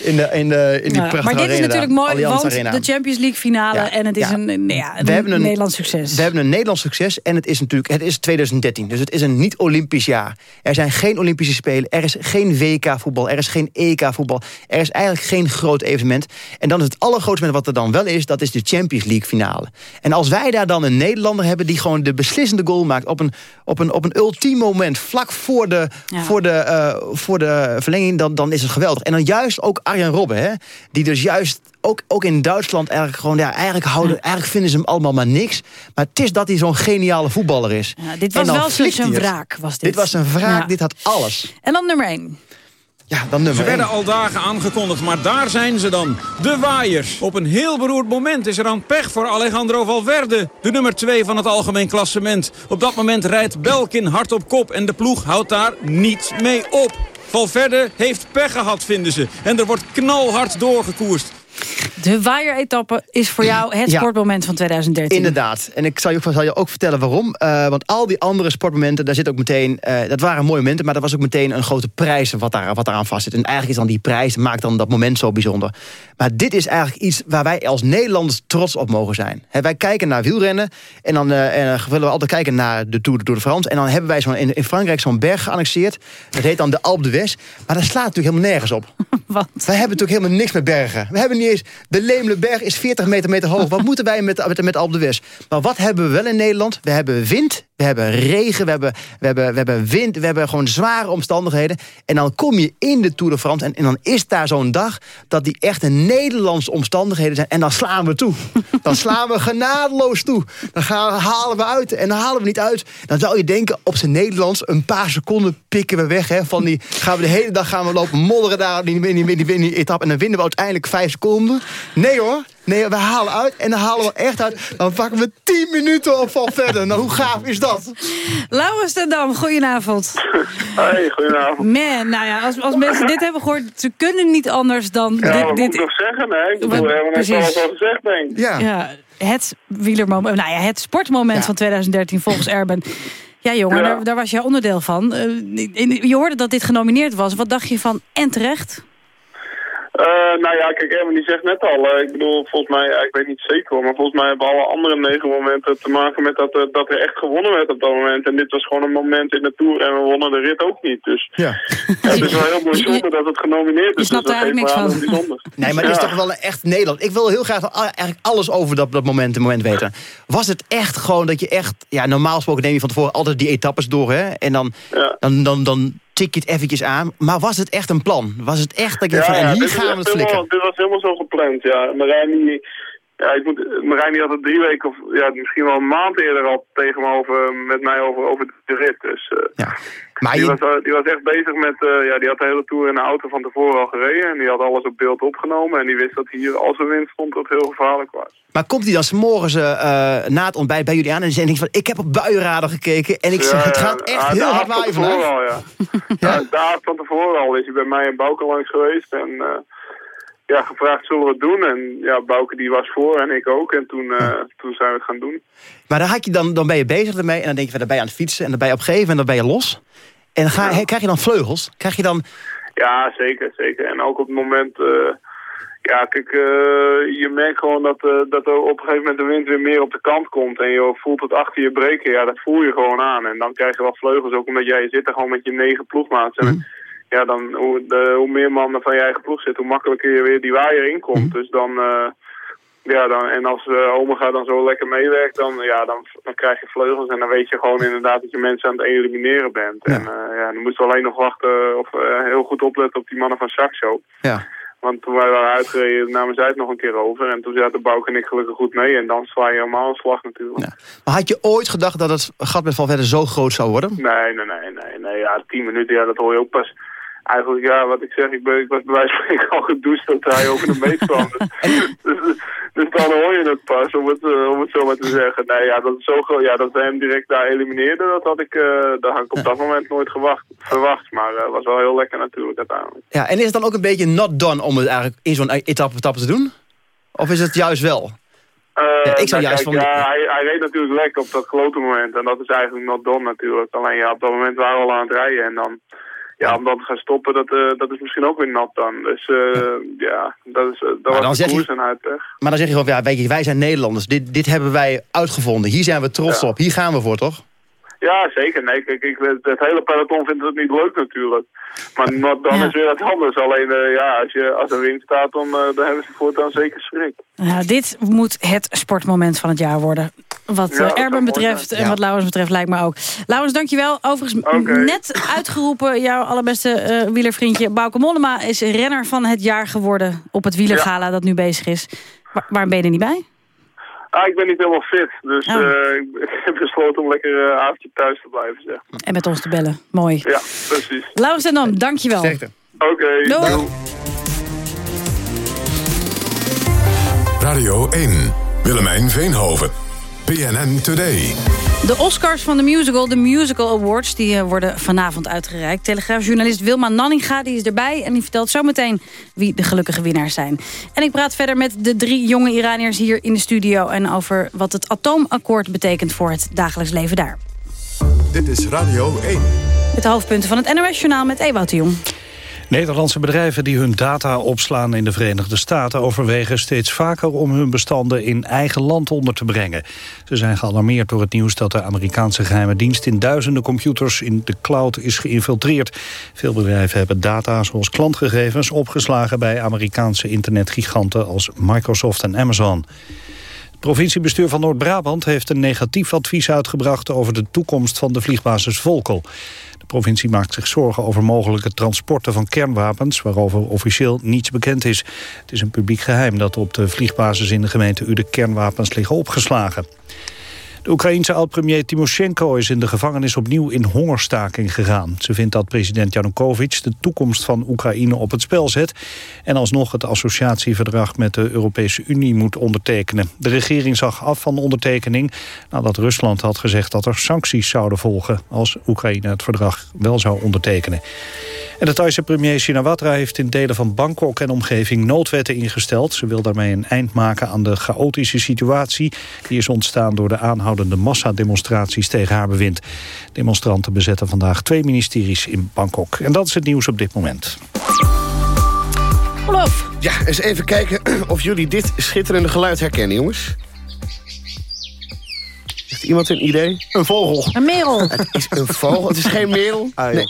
Speaker 8: in, de, in, de, in die
Speaker 7: Ja,
Speaker 8: prachtige
Speaker 7: maar dit is natuurlijk mooi,
Speaker 8: Allianz
Speaker 7: want
Speaker 8: Arena.
Speaker 7: de Champions League finale...
Speaker 8: Ja,
Speaker 7: en het is een, ja, een,
Speaker 8: een-
Speaker 7: Nederlands succes.
Speaker 8: We hebben een Nederlands succes en het is natuurlijk het is 2013. Dus het is een niet-Olympisch jaar. Er zijn geen Olympische Spelen, er is geen WK-voetbal, er is geen EK-voetbal. Er is eigenlijk geen groot evenement. En dan is het allergrootste wat er dan wel is, dat is de Champions League finale. En als wij daar dan een Nederlander hebben die gewoon de beslissende goal maakt op een, op een, op een ultiem moment, vlak voor de,
Speaker 7: Ja.
Speaker 8: voor de, eh, voor de verlenging, dan, dan is het geweldig. En dan juist ook Arjen Robben, hè, die dus juist ook, ook in Duitsland eigenlijk gewoon, ja, eigenlijk, houden, eigenlijk vinden ze hem allemaal maar niks. Maar het is dat hij zo'n geniale voetballer is.
Speaker 7: Ja, dit was wel
Speaker 8: het.
Speaker 7: wraak. Was dit.
Speaker 8: Dit was een wraak,
Speaker 7: Ja.
Speaker 8: dit had alles.
Speaker 7: En dan nummer 1.
Speaker 8: Ja, dan nummer
Speaker 18: Ze werden
Speaker 8: één.
Speaker 18: al dagen aangekondigd, maar daar zijn ze dan. De waaiers. Op een heel beroerd moment is er aan pech voor Alejandro Valverde. De nummer 2 van het algemeen klassement. Op dat moment rijdt Belkin hard op kop en de ploeg houdt daar niet mee op. Valverde heeft pech gehad, vinden ze. En er wordt knalhard doorgekoerst.
Speaker 7: De waaieretappe is voor jou het
Speaker 8: Ja.
Speaker 7: sportmoment van 2013.
Speaker 8: Inderdaad. En ik zal je, zal je ook vertellen waarom. Eh, want al die andere sportmomenten, daar zit ook meteen... eh, dat waren mooie momenten, maar dat was ook meteen een grote prijs... wat, daar, wat daaraan vast zit. En eigenlijk is dan die prijs, maakt dan dat moment zo bijzonder. Maar dit is eigenlijk iets waar wij als Nederlanders trots op mogen zijn. Wij kijken naar wielrennen en dan eh, en dan willen we altijd kijken naar de Tour de, de France. En dan hebben wij zo'n in, in Frankrijk zo'n berg geannexeerd. Dat heet dan de Alpe d'Huez. Maar dat slaat natuurlijk helemaal nergens op.
Speaker 7: Want?
Speaker 8: Wij hebben natuurlijk helemaal niks met bergen. We hebben niet eens... De Leemleberg is 40 meter, meter hoog. Wat moeten wij met, met, met Alpe d'Huez? Maar wat hebben we wel in Nederland? We hebben wind, we hebben regen, we hebben, we hebben, we hebben wind... we hebben gewoon zware omstandigheden. En dan kom je in de Tour de France... en, en dan is daar zo'n dag dat die echte Nederlandse omstandigheden zijn. En dan slaan we toe. Dan slaan we genadeloos toe. Dan gaan, halen we uit. En dan halen we niet uit. Dan zou je denken, op zijn Nederlands... een paar seconden pikken we weg. Hè, van die, gaan we de hele dag gaan we lopen modderen daar in die, in die, in die, in die etappe. En dan winnen we uiteindelijk vijf seconden. Nee hoor. Nee, we halen uit. En dan halen we echt uit. Dan pakken we 10 minuten op van verder. Nou, hoe gaaf is dat?
Speaker 7: Laurens ten Dam, goedenavond.
Speaker 19: Hey, goedenavond.
Speaker 7: Man, nou ja, als, als mensen dit hebben gehoord... ze kunnen niet anders dan
Speaker 19: Ja,
Speaker 7: dit... dit
Speaker 19: moet ik nog zeggen? Nee, ik bedoel, we hebben net al gezegd, denk ik.
Speaker 7: ja. het wielermoment, nou ja, het sportmoment van 2013 volgens Erben. Ja, jongen,
Speaker 19: Ja.
Speaker 7: Daar, daar was jij onderdeel van. Eh, in- je hoorde dat dit genomineerd was. Wat dacht je van en terecht?
Speaker 19: Eh, nou ja, kijk, Erwin die zegt net al, eh, ik bedoel, volgens mij, ik weet niet zeker hoor, maar volgens mij hebben alle andere negen momenten te maken met dat, er- dat er echt gewonnen werd op dat moment. En dit was gewoon een moment in de Tour en we wonnen de rit ook niet. Dus
Speaker 8: Ja.
Speaker 19: ja, het is wel heel bijzonder dat het genomineerd is.
Speaker 7: snapt
Speaker 19: dus
Speaker 7: er
Speaker 19: dat
Speaker 7: eigenlijk
Speaker 19: geeft
Speaker 7: niks van.
Speaker 8: Nee, maar het is
Speaker 19: Ja.
Speaker 8: toch wel een echt Nederland. Ik wil heel graag eigenlijk alles over dat, dat moment, moment weten. Was het echt gewoon dat je echt... Ja, normaal gesproken neem je van tevoren altijd die etappes door, hè? En dan, dan, dan, dan tik je het eventjes aan. Maar was het echt een plan? Was het echt dat je van, en hier
Speaker 19: is
Speaker 8: gaan we het flikken?
Speaker 19: helemaal- Dit was helemaal zo gepland, ja. Marijn die, ja, ik moet, Marijn die had het drie weken of ja, misschien wel een maand eerder al tegen me over, met mij over, over de rit. Dus eh,
Speaker 8: Maar
Speaker 19: die, was, eh, die was echt bezig met, eh, ja, die had de hele tour in de auto van tevoren al gereden. En die had alles op beeld opgenomen. En die wist dat hier, als er wind stond, dat het heel gevaarlijk was.
Speaker 8: Maar komt hij dan s'morgens eh na het ontbijt bij jullie aan... en zegt hij van, ik heb op buienradar gekeken... en ik zeg, het gaat echt
Speaker 19: Ja,
Speaker 8: heel hard waaien vandaag.
Speaker 19: al, ja. ja. De avond van tevoren al is hij bij mij en Bouke langs geweest. En eh, ja, gevraagd, zullen we het doen? En ja, Bouke die was voor en ik ook. En toen, eh, toen zijn we het gaan doen.
Speaker 8: Maar dan, had je dan, dan ben je bezig ermee... en dan denk je, dan ben je aan het fietsen... en dan ben je op een gegeven moment dan ben je los. En ga, he- krijg je dan vleugels? Krijg je dan...
Speaker 19: Ja, zeker, zeker. En ook op het moment... eh, ja, kijk, eh, je merkt gewoon dat, dat er op een gegeven moment de wind weer meer op de kant komt. En je voelt het achter je breken. Ja, dat voel je gewoon aan. En dan krijg je wel vleugels, ook omdat jij zit er gewoon met je negen ploegmaats. En ja, dan, hoe, de, hoe meer mannen van je eigen ploeg zit, hoe makkelijker je weer die waaier inkomt. Dus dan... eh, ja, dan, en als uh, Omega dan zo lekker meewerkt, dan, ja, dan, dan krijg je vleugels. En dan weet je gewoon inderdaad dat je mensen aan het elimineren bent. En eh, ja, dan moesten we alleen nog wachten of eh, heel goed opletten op die mannen van Saxo.
Speaker 8: Ja.
Speaker 19: Want toen wij waren uitgereden, namen zij het nog een keer over. En toen zaten Bouke en ik gelukkig goed mee. En dan sla je helemaal een slag natuurlijk.
Speaker 8: Maar had je ooit gedacht dat het gat met Valverde zo groot zou worden?
Speaker 19: Nee, nee, nee, nee, nee. Ja, tien minuten, ja, dat hoor je ook pas. Eigenlijk, ja, wat ik zeg, ik, ben, ik was bij wijze van spreken al gedoucht dat hij over de meet kwam. dus, dus, dus dan hoor je het pas, om het, eh, om het zo maar te zeggen. Nee, ja, dat is zo groot. Ja, dat we hem direct daar elimineerden, dat had ik, eh dat had ik op dat moment nooit gewacht, verwacht. Maar het was wel heel lekker natuurlijk uiteindelijk.
Speaker 8: Ja, en is het dan ook een beetje not done om het eigenlijk in zo'n etappe, etappe te doen? Of is het juist wel? Ja, ik zou
Speaker 19: nou,
Speaker 8: juist
Speaker 19: kijk,
Speaker 8: van-
Speaker 19: Ja, hij, hij reed natuurlijk lekker op dat grote moment. En dat is eigenlijk not done natuurlijk. Alleen ja, op dat moment waren we al aan het rijden. En dan, ja, om dan te gaan stoppen, dat, eh, dat is misschien ook weer not done. Dus eh, ja, dat, is, eh, dat
Speaker 8: dan
Speaker 19: was de
Speaker 8: zeg je-
Speaker 19: koers en uitweg.
Speaker 8: Maar dan zeg je gewoon, ja, weet je, wij zijn Nederlanders. Dit, dit hebben wij uitgevonden. Hier zijn we trots
Speaker 19: Ja.
Speaker 8: op. Hier gaan we voor, toch?
Speaker 19: Ja, zeker. Nee, kijk, ik, het, hele peloton vindt het niet leuk natuurlijk. Maar not
Speaker 7: Ja.
Speaker 19: is weer wat anders. Alleen eh, ja, als, je, als er wind staat, dan, eh, dan hebben ze voortaan zeker schrik.
Speaker 7: Nou, dit moet het sportmoment van het jaar worden. Wat
Speaker 19: Ja,
Speaker 7: eh, Erben betreft en
Speaker 19: Ja.
Speaker 7: wat Laurens betreft lijkt me ook. Laurens, dankjewel. Overigens net uitgeroepen, jouw allerbeste eh, wielervriendje Bauke Mollema... is renner van het jaar geworden op het wielergala dat nu bezig is. Waar, waarom ben je er niet bij?
Speaker 19: Ah, ik ben niet helemaal fit. Dus
Speaker 7: Oh.
Speaker 19: eh, ik, heb besloten om lekker een avondje thuis te blijven, zeg.
Speaker 7: En met ons te bellen. Mooi.
Speaker 19: Ja, precies.
Speaker 7: Laurens en dan, dankjewel.
Speaker 19: Oké,
Speaker 7: Doei.
Speaker 19: doei.
Speaker 6: Radio 1. Willemijn Veenhoven. PNN Today.
Speaker 7: De Oscars van de musical, de Musical Awards... die eh, worden vanavond uitgereikt. Telegraafjournalist Wilma Nanninga die is erbij... en die vertelt zometeen wie de gelukkige winnaars zijn. En ik praat verder met de drie jonge Iraniërs hier in de studio... en over wat het atoomakkoord betekent voor het dagelijks leven daar.
Speaker 6: Dit is Radio 1.
Speaker 7: Met de hoofdpunten van het NOS-journaal met Ewout de Jong.
Speaker 1: Nederlandse bedrijven die hun data opslaan in de Verenigde Staten... overwegen steeds vaker om hun bestanden in eigen land onder te brengen. Ze zijn gealarmeerd door het nieuws dat de Amerikaanse geheime dienst... in duizenden computers in de cloud is geïnfiltreerd. Veel bedrijven hebben data zoals klantgegevens opgeslagen... bij Amerikaanse internetgiganten als Microsoft en Amazon. Het provinciebestuur van Noord-Brabant heeft een negatief advies uitgebracht... over de toekomst van de vliegbasis Volkel. Provincie maakt zich zorgen over mogelijke transporten van kernwapens... waarover officieel niets bekend is. Het is een publiek geheim dat op de vliegbasis in de gemeente Uden kernwapens liggen opgeslagen. De Oekraïense oud-premier Timoshenko is in de gevangenis opnieuw in hongerstaking gegaan. Ze vindt dat president Janukovic de toekomst van Oekraïne op het spel zet... en alsnog het associatieverdrag met de Europese Unie moet ondertekenen. De regering zag af van de ondertekening nadat Rusland had gezegd dat er sancties zouden volgen... als Oekraïne het verdrag wel zou ondertekenen. En de Thaise premier Shinawatra heeft in delen van Bangkok en omgeving noodwetten ingesteld. Ze wil daarmee een eind maken aan de chaotische situatie... die is ontstaan door de aanhoudende massademonstraties tegen haar bewind. Demonstranten bezetten vandaag twee ministeries in Bangkok. En dat is het nieuws op dit moment.
Speaker 11: Ja, eens even kijken of jullie dit schitterende geluid herkennen, jongens. Heeft iemand een idee? Een vogel.
Speaker 7: Een merel.
Speaker 11: Het is een vogel, het is geen merel. Nee.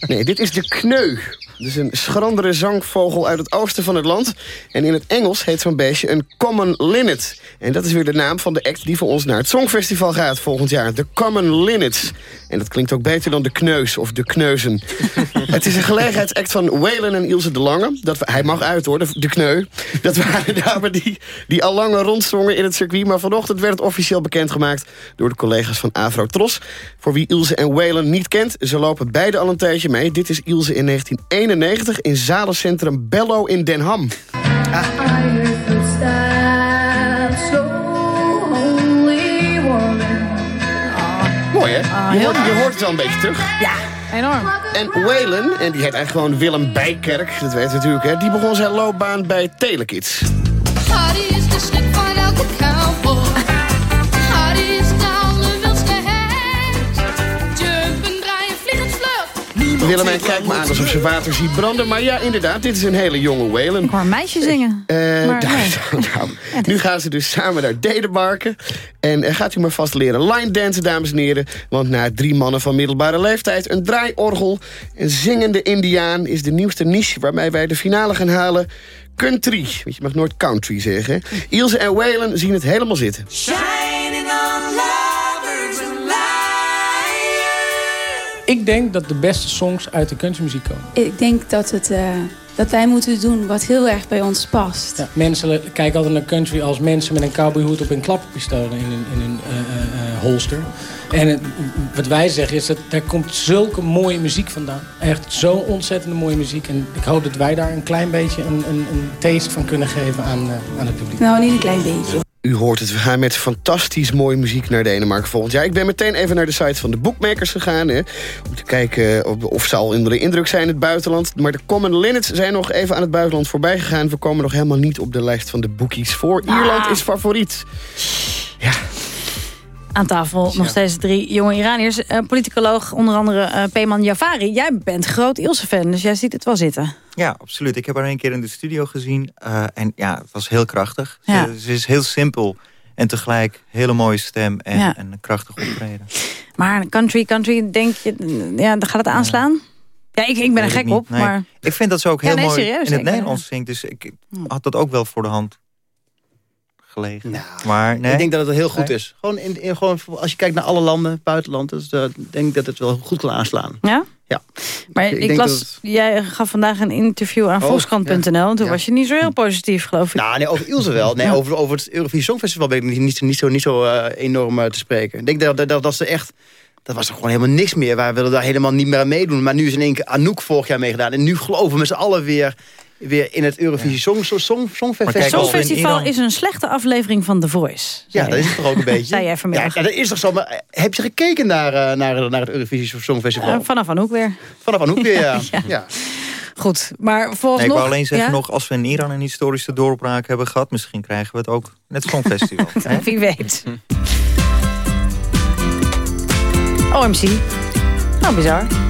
Speaker 11: nee, dit is de kneu. Dus een schrandere zangvogel uit het oosten van het land. En in het Engels heet zo'n beestje een common linnet. En dat is weer de naam van de act die voor ons naar het Songfestival gaat volgend jaar. De Common Linnets. En dat klinkt ook beter dan de kneus of de kneuzen. het is een gelegenheidsact van Waylon en Ilse de Lange. Dat, we- hij mag uit hoor, de, de kneu. Dat waren dames die, die al langer rondzongen in het circuit. Maar vanochtend werd het officieel bekendgemaakt door de collega's van Avro Tros. Voor wie Ilse en Waylon niet kent, ze lopen beide al een tijdje mee. Dit is Ilse in 1991 in zalencentrum Bello in Den Ham. Mooi hè?
Speaker 7: Ah,
Speaker 11: je,
Speaker 7: heel
Speaker 11: hoort, je hoort het wel een beetje terug.
Speaker 7: Ja, enorm.
Speaker 11: En Waylon, en die heet eigenlijk gewoon Willem Bijkerk, dat weet je natuurlijk hè, die begon zijn loopbaan bij Telekids.
Speaker 10: Hardy is de
Speaker 11: Willemijn kijkt me aan alsof ze water ziet branden. Maar ja, inderdaad, dit is een hele jonge Waylon.
Speaker 7: Ik hoor een meisje zingen.
Speaker 11: Eh,
Speaker 7: Maar
Speaker 11: daar-
Speaker 7: nee.
Speaker 11: nou, nu gaan ze dus samen naar Denemarken. En eh, gaat u maar vast leren line dansen, dames en heren. Want na drie mannen van middelbare leeftijd... een draaiorgel, een zingende indiaan... is de nieuwste niche waarmee wij de finale gaan halen... Country. Want je mag nooit country zeggen. hè? Ilse en Waylon zien het helemaal zitten.
Speaker 10: Shining
Speaker 20: Ik denk dat de beste songs uit de countrymuziek komen.
Speaker 21: Ik denk dat, het, eh, dat wij moeten doen wat heel erg bij ons past.
Speaker 20: Ja, mensen kijken altijd naar country als mensen met een cowboyhoed op een klappistool in hun, in eh, eh, holster. En wat wij zeggen is dat daar komt zulke mooie muziek vandaan. Echt zo ontzettende mooie muziek. En ik hoop dat wij daar een klein beetje een, een, een taste van kunnen geven aan, aan het publiek.
Speaker 21: Nou, niet een klein beetje.
Speaker 11: U hoort het, we gaan met fantastisch mooie muziek naar Denemarken volgend jaar. Ik ben meteen even naar de site van de bookmakers gegaan... Hè, om te kijken of, of ze al onder de indruk zijn in het buitenland. Maar de Common Linnets zijn nog even aan het buitenland voorbij gegaan. We komen nog helemaal niet op de lijst van de bookies voor. Ierland is favoriet.
Speaker 7: Aan tafel nog steeds drie jonge Iraniërs. Eh, politicoloog, onder andere eh Peyman Javari. Jij bent groot Ilse-fan, dus jij ziet het wel zitten.
Speaker 13: Ja, absoluut. Ik heb haar een keer in de studio gezien. eh, en ja, het was heel krachtig.
Speaker 7: Ja.
Speaker 13: Ze, ze is heel simpel. En tegelijk hele mooie stem en,
Speaker 7: Ja.
Speaker 13: en een krachtig optreden.
Speaker 7: Maar country, country, denk je, ja, dan gaat het aanslaan? Ja, ik, ik ben er gek op,
Speaker 13: Nee.
Speaker 7: maar...
Speaker 13: Ik vind dat ze ook
Speaker 7: Ja,
Speaker 13: heel
Speaker 7: nee,
Speaker 13: mooi
Speaker 7: serieus,
Speaker 13: in het Nederlands zingt. Dus ik had dat ook wel voor de hand gelegen.
Speaker 7: Nou,
Speaker 13: maar nee.
Speaker 8: Ik denk dat het heel goed is. Gewoon, in, in- gewoon als je kijkt naar alle landen, buitenland, dus, eh, denk ik dat het wel goed kan aanslaan.
Speaker 7: Ja?
Speaker 8: Ja.
Speaker 7: Maar
Speaker 8: Ik
Speaker 7: ik,
Speaker 8: denk
Speaker 7: las,
Speaker 8: het-
Speaker 7: jij gaf vandaag een interview aan
Speaker 8: Oh,
Speaker 7: Volkskrant.nl. en Toen
Speaker 8: ja.
Speaker 7: was je niet zo heel positief, geloof ik.
Speaker 8: Nou, nee, over Ilse wel. Nee, over, over het Eurovisie Songfestival ben ik niet, niet, niet zo, niet zo eh, enorm eh, te spreken. Ik denk dat, dat, dat, dat ze echt... Dat was er gewoon helemaal niks meer. Wij willen daar helemaal niet meer aan meedoen. Maar nu is in één keer Anouk vorig jaar meegedaan. En nu geloven we met z'n allen weer, weer in het Eurovisie Song, Song, Song, Songfestival.
Speaker 7: Het Songfestival is een slechte aflevering van The Voice.
Speaker 8: Ja, dat is het toch ook een beetje.
Speaker 7: Zei jij vanmiddag.
Speaker 8: ja, dat is toch zo. Maar eh, heb je gekeken naar, eh, naar, naar het Eurovisie Songfestival?
Speaker 7: Eh, vanaf Anouk weer.
Speaker 8: Vanaf Anouk weer, ja.
Speaker 7: Ja.
Speaker 8: ja.
Speaker 7: Goed, maar volgens
Speaker 13: Nee, ik wou alleen zeggen
Speaker 7: ja?
Speaker 13: nog, als we in Iran een historische doorbraak hebben gehad... misschien krijgen we het ook net Songfestival.
Speaker 7: Wie weet. OMC. Nou, bizar.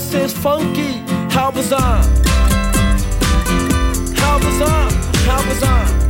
Speaker 22: Sister Cena says funky. How bizarre! How bizarre! How bizarre!
Speaker 10: Ooh,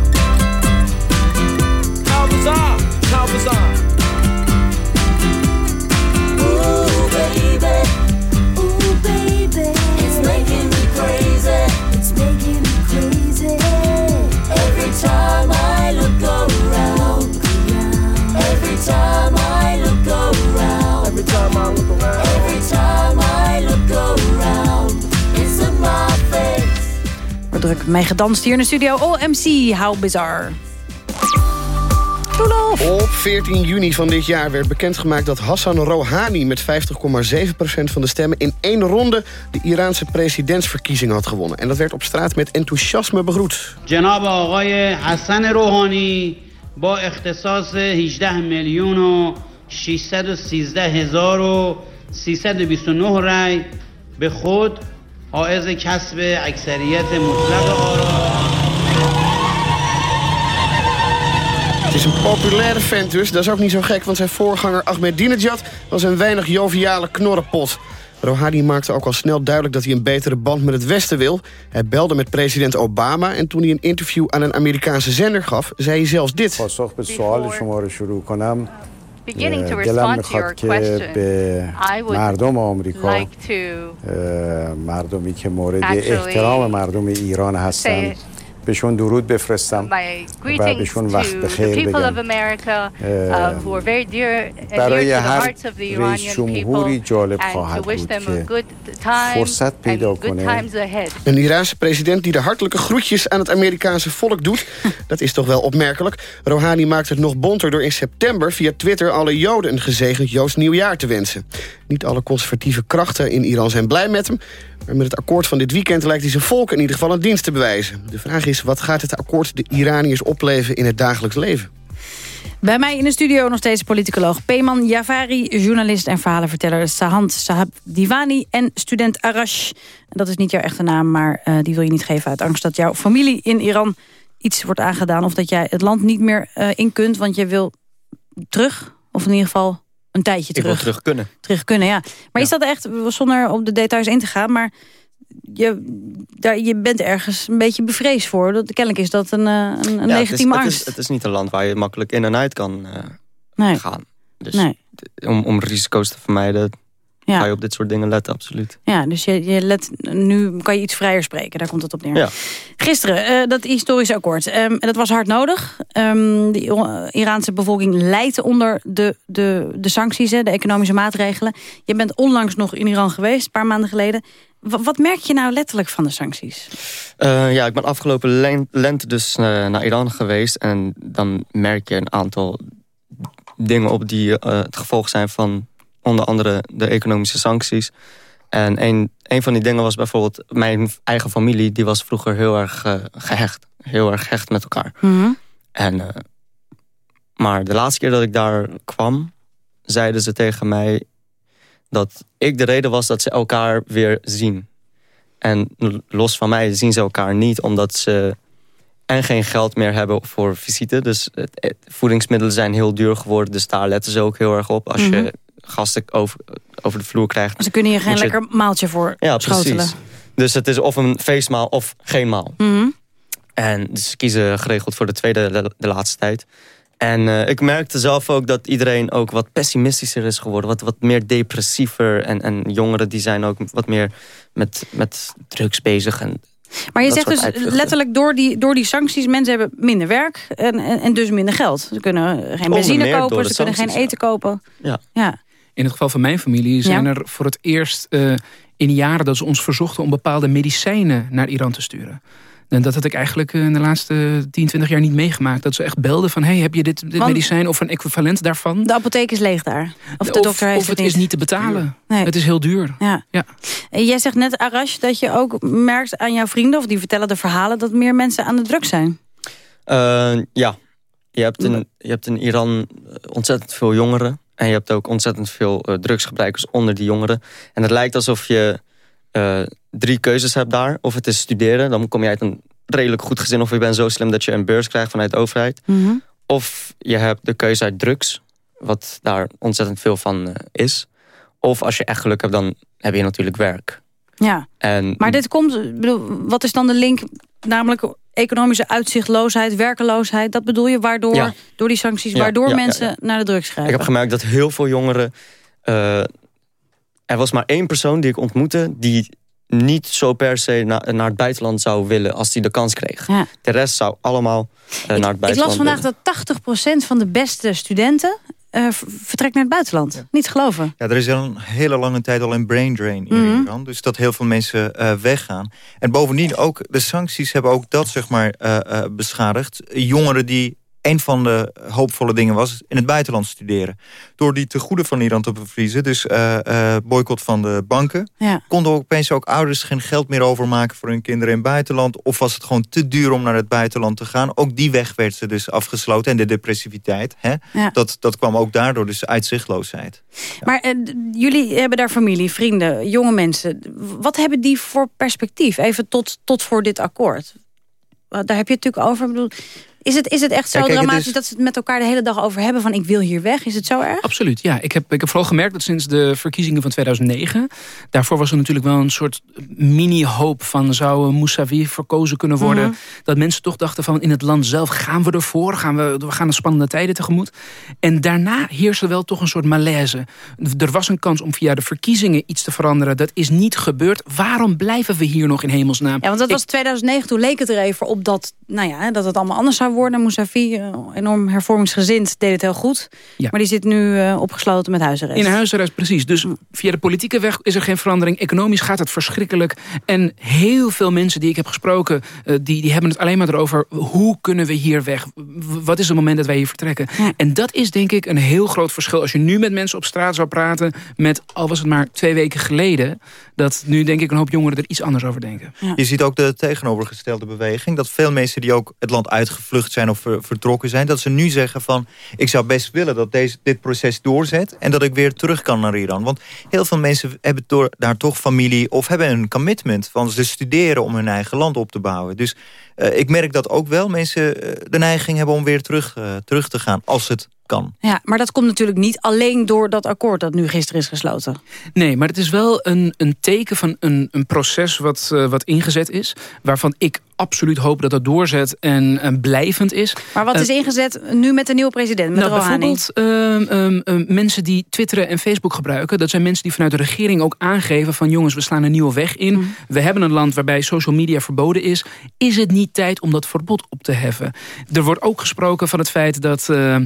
Speaker 22: Bizarre, how bizarre.
Speaker 10: Ooh, baby. Ooh, baby. It's making me crazy. It's making me crazy. Every time I look around. Every time I look around.
Speaker 22: Every time I look around.
Speaker 10: Every time I look around. It's in my face.
Speaker 7: Wordt druk mee gedanst hier in de studio. OMC, how bizar. Roelof.
Speaker 11: Op 14 juni van dit jaar werd bekendgemaakt dat Hassan Rouhani... met 50,7% van de stemmen in één ronde... de Iraanse presidentsverkiezingen had gewonnen. En dat werd op straat met enthousiasme begroet.
Speaker 23: جناب آقای حسن روحانی با اختصاص 18 میلیون و 613 هزار و 329 رای به خود حائز کسب اکثریت مطلق آرا
Speaker 11: Het is een populaire vent dus, dat is ook niet zo gek... want zijn voorganger Ahmadinejad was een weinig joviale knorrenpot. Rouhani maakte ook al snel duidelijk dat hij een betere band met het Westen wil. Hij belde met president Obama en toen hij een interview aan een Amerikaanse zender gaf... zei hij zelfs dit.
Speaker 24: Beginning to
Speaker 25: دلم
Speaker 24: respond to
Speaker 25: میخواد
Speaker 24: your
Speaker 25: که
Speaker 24: question,
Speaker 25: به
Speaker 24: I would
Speaker 25: مردم آمریکا
Speaker 24: like to
Speaker 25: اه، مردمی که مورد
Speaker 24: actually
Speaker 25: احترام مردم ایران هستن
Speaker 24: say
Speaker 25: بهشون درود بفرستم
Speaker 24: my
Speaker 25: و
Speaker 24: greetings
Speaker 25: بهشون
Speaker 24: to
Speaker 25: وقت
Speaker 24: the
Speaker 25: بخیر
Speaker 24: people of
Speaker 25: بگم
Speaker 24: America uh,
Speaker 25: اه،
Speaker 24: who are very dear and dear
Speaker 25: برای
Speaker 24: to the
Speaker 25: هر
Speaker 24: hearts of the
Speaker 25: رئیس
Speaker 24: Iranian
Speaker 25: جمهوری
Speaker 24: people
Speaker 25: جالب
Speaker 24: and to
Speaker 25: خواهد
Speaker 24: wish
Speaker 25: بود
Speaker 24: them a
Speaker 25: که
Speaker 24: good time
Speaker 25: فرصت پیدا
Speaker 24: and good
Speaker 25: کنه
Speaker 24: times ahead.
Speaker 11: Een Iraanse president die de hartelijke groetjes aan het Amerikaanse volk doet. dat is toch wel opmerkelijk. Rouhani maakt het nog bonter door in september via Twitter... alle Joden een gezegend Joods nieuwjaar te wensen. Niet alle conservatieve krachten in Iran zijn blij met hem... maar met het akkoord van dit weekend lijkt hij zijn volk in ieder geval een dienst te bewijzen. De vraag is, wat gaat het akkoord de Iraniërs opleveren in het dagelijks leven?
Speaker 7: Bij mij in de studio nog steeds politicoloog Peyman Javari... journalist en verhalenverteller Sahand Sahab Divani... en student Arash. Dat is niet jouw echte naam, maar eh, die wil je niet geven... uit angst dat jouw familie in Iran iets wordt aangedaan... of dat jij het land niet meer eh, in kunt, want je wil terug... of in ieder geval een tijdje
Speaker 26: Ik wil
Speaker 7: terug.
Speaker 26: terug kunnen.
Speaker 7: Terug kunnen, ja. Maar is dat echt, zonder op de details in te gaan... maar je, daar, je bent ergens een beetje bevreesd voor. Dat, kennelijk is dat een, eh, een, een
Speaker 26: Ja,
Speaker 7: legitieme
Speaker 26: het is,
Speaker 7: angst.
Speaker 26: Het is, het is niet een land waar je makkelijk in en uit kan
Speaker 7: Nee.
Speaker 26: gaan. Dus
Speaker 7: Nee.
Speaker 26: om, om risico's te vermijden
Speaker 7: Ja.
Speaker 26: ga je op dit soort dingen letten, absoluut.
Speaker 7: Ja, dus je, je let, nu kan je iets vrijer spreken. Daar komt het op neer.
Speaker 26: Ja.
Speaker 7: Gisteren, eh, dat historische akkoord. Ehm, dat was hard nodig. Ehm, de Iraanse bevolking lijdt onder de, de, de sancties, hè, de economische maatregelen. Je bent onlangs nog in Iran geweest, een paar maanden geleden. Wa- wat merk je nou letterlijk van de sancties?
Speaker 26: Eh, ja, ik ben afgelopen len- lente dus eh, naar Iran geweest. En dan merk je een aantal dingen op die het gevolg zijn van onder andere de economische sancties. En een, een van die dingen was bijvoorbeeld mijn eigen familie. Die was vroeger heel erg eh, gehecht. Heel erg gehecht met elkaar. En, eh, maar de laatste keer dat ik daar kwam, zeiden ze tegen mij dat ik de reden was dat ze elkaar weer zien. En los van mij zien ze elkaar niet, omdat ze en geen geld meer hebben voor visite. Dus voedingsmiddelen zijn heel duur geworden, dus daar letten ze ook heel erg op. Als
Speaker 7: Mhm.
Speaker 26: je gasten over, over de vloer krijgt.
Speaker 7: Ze kunnen je geen
Speaker 26: je-
Speaker 7: lekker maaltje voor
Speaker 26: Ja,
Speaker 7: schotelen.
Speaker 26: precies. Dus het is of een feestmaal of geen maal.
Speaker 7: Mhm.
Speaker 26: En dus ze kiezen geregeld voor de tweede de, laatste tijd. En eh, ik merkte zelf ook dat iedereen ook wat pessimistischer is geworden. Wat, wat meer depressiever. En, en jongeren die zijn ook wat meer met, met drugs bezig. En
Speaker 7: Maar je zegt dus
Speaker 26: uitvluchten.
Speaker 7: letterlijk door die, door die sancties... mensen hebben minder werk en, en, en dus minder geld. Ze kunnen geen benzine kopen, ze kunnen geen eten kopen.
Speaker 26: Ja.
Speaker 7: Ja.
Speaker 14: In het geval van mijn familie zijn
Speaker 7: Ja.
Speaker 14: er voor het eerst eh, in jaren dat ze ons verzochten om bepaalde medicijnen naar Iran te sturen. En dat had ik eigenlijk eh, in de laatste 10, 20 jaar niet meegemaakt. Dat ze echt belden van, hey, heb je dit, dit
Speaker 7: Want-
Speaker 14: medicijn of een equivalent daarvan?
Speaker 7: De apotheek is leeg daar. Of de
Speaker 14: Of-
Speaker 7: dokter heeft
Speaker 14: of het
Speaker 7: niet.
Speaker 14: is niet te betalen.
Speaker 7: Nee.
Speaker 14: Het is heel duur.
Speaker 7: Ja.
Speaker 14: Ja.
Speaker 7: En jij zegt net, Arash, dat je ook merkt aan jouw vrienden... of die vertellen de verhalen dat meer mensen aan de druk zijn.
Speaker 26: Eh, ja, je hebt, in, je hebt in Iran ontzettend veel jongeren. En je hebt ook ontzettend veel eh, drugsgebruikers onder die jongeren. En het lijkt alsof je eh, drie keuzes hebt daar. Of het is studeren, dan kom je uit een redelijk goed gezin... of je bent zo slim dat je een beurs krijgt vanuit de overheid. Of je hebt de keuze uit drugs, wat daar ontzettend veel van eh, is. Of als je echt geluk hebt, dan heb je natuurlijk werk.
Speaker 7: Ja.
Speaker 26: En
Speaker 7: Maar dit komt, bedoel, wat is dan de link? Namelijk economische uitzichtloosheid, werkeloosheid. Dat bedoel je, waardoor,
Speaker 26: Ja.
Speaker 7: door die sancties...
Speaker 26: Ja,
Speaker 7: waardoor
Speaker 26: ja,
Speaker 7: mensen naar de drugs
Speaker 26: Ik
Speaker 7: grijpen.
Speaker 26: heb gemerkt dat heel veel jongeren... eh, er was maar één persoon die ik ontmoette... die niet zo per se na- naar het buitenland zou willen als hij de kans kreeg.
Speaker 7: Ja.
Speaker 26: De rest zou allemaal eh, naar het
Speaker 7: Ik
Speaker 26: buitenland
Speaker 7: las vandaag
Speaker 26: willen.
Speaker 7: dat 80% van de beste studenten... v- vertrekt naar het buitenland. Niet geloven.
Speaker 13: Ja, er is al een hele lange tijd al een brain drain in
Speaker 7: Mhm.
Speaker 13: Iran. Dus dat heel veel mensen eh, weggaan. En bovendien ook, de sancties hebben ook dat zeg maar eh, beschadigd. Jongeren die een van de hoopvolle dingen was in het buitenland studeren. Door die tegoeden van Iran te bevriezen, dus eh, boycott van de banken...
Speaker 7: Ja.
Speaker 13: konden ook opeens ook ouders geen geld meer overmaken voor hun kinderen in het buitenland. Of was het gewoon te duur om naar het buitenland te gaan. Ook die weg werd ze dus afgesloten. En de depressiviteit, hè?
Speaker 7: Ja.
Speaker 13: Dat, dat kwam ook daardoor, dus uitzichtloosheid.
Speaker 7: Maar eh, jullie hebben daar familie, vrienden, jonge mensen. Wat hebben die voor perspectief? Even tot, tot voor dit akkoord. Daar heb je het natuurlijk over. Ik bedoel, Is het, is het echt zo
Speaker 14: Ja, kijk, het
Speaker 7: dramatisch
Speaker 14: is-
Speaker 7: dat ze het met elkaar de hele dag over hebben van ik wil hier weg? Is het zo erg?
Speaker 14: Absoluut, ja. Ik heb, ik heb vooral gemerkt dat sinds de verkiezingen van 2009... daarvoor was er natuurlijk wel een soort mini-hoop van... zou Mousavi verkozen kunnen worden?
Speaker 7: Mhm.
Speaker 14: Dat mensen toch dachten van in het land zelf... gaan we ervoor? Gaan we, we gaan de spannende tijden tegemoet? En daarna heerste wel toch een soort malaise. Er was een kans om via de verkiezingen iets te veranderen. Dat is niet gebeurd. Waarom blijven we hier nog in hemelsnaam?
Speaker 7: Ja, want dat was 2009, toen leek het er even op dat, nou ja, dat het allemaal anders zou worden. Mousavi, eh, enorm hervormingsgezind, deed het heel goed.
Speaker 14: Ja.
Speaker 7: Maar die zit nu eh, opgesloten met huisarrest.
Speaker 14: In huisarrest, precies. Dus via de politieke weg is er geen verandering. Economisch gaat het verschrikkelijk. En heel veel mensen die ik heb gesproken... eh, die, die hebben het alleen maar erover... hoe kunnen we hier weg? Wat is het moment dat wij hier vertrekken? En dat is denk ik een heel groot verschil. Als je nu met mensen op straat zou praten... met, al was het maar twee weken geleden... dat nu denk ik een hoop jongeren er iets anders over denken.
Speaker 13: Je ziet ook de tegenovergestelde beweging. Dat veel mensen die ook het land uitgevlucht zijn of ver- vertrokken zijn... dat ze nu zeggen van, ik zou best willen dat deze, dit proces doorzet... en dat ik weer terug kan naar Iran. Want heel veel mensen hebben door, daar toch familie... of hebben een commitment van ze studeren om hun eigen land op te bouwen. Dus eh, ik merk dat ook wel mensen eh, de neiging hebben om weer terug, eh, terug te gaan... als het kan.
Speaker 7: Ja, maar dat komt natuurlijk niet alleen door dat akkoord dat nu gisteren is gesloten.
Speaker 14: Nee, maar het is wel een, een teken van een, een proces wat, eh, wat ingezet is. Waarvan ik absoluut hoop dat dat doorzet en, en blijvend is.
Speaker 7: Maar wat
Speaker 14: Eh,
Speaker 7: is ingezet nu met de nieuwe president, met
Speaker 14: nou,
Speaker 7: Rouhani?
Speaker 14: bijvoorbeeld ehm, ehm, ehm, mensen die twitteren en Facebook gebruiken. Dat zijn mensen die vanuit de regering ook aangeven van... jongens, we slaan een nieuwe weg in.
Speaker 7: Mm.
Speaker 14: We hebben een land waarbij social media verboden is. Is het niet tijd om dat verbod op te heffen? Er wordt ook gesproken van het feit dat ehm,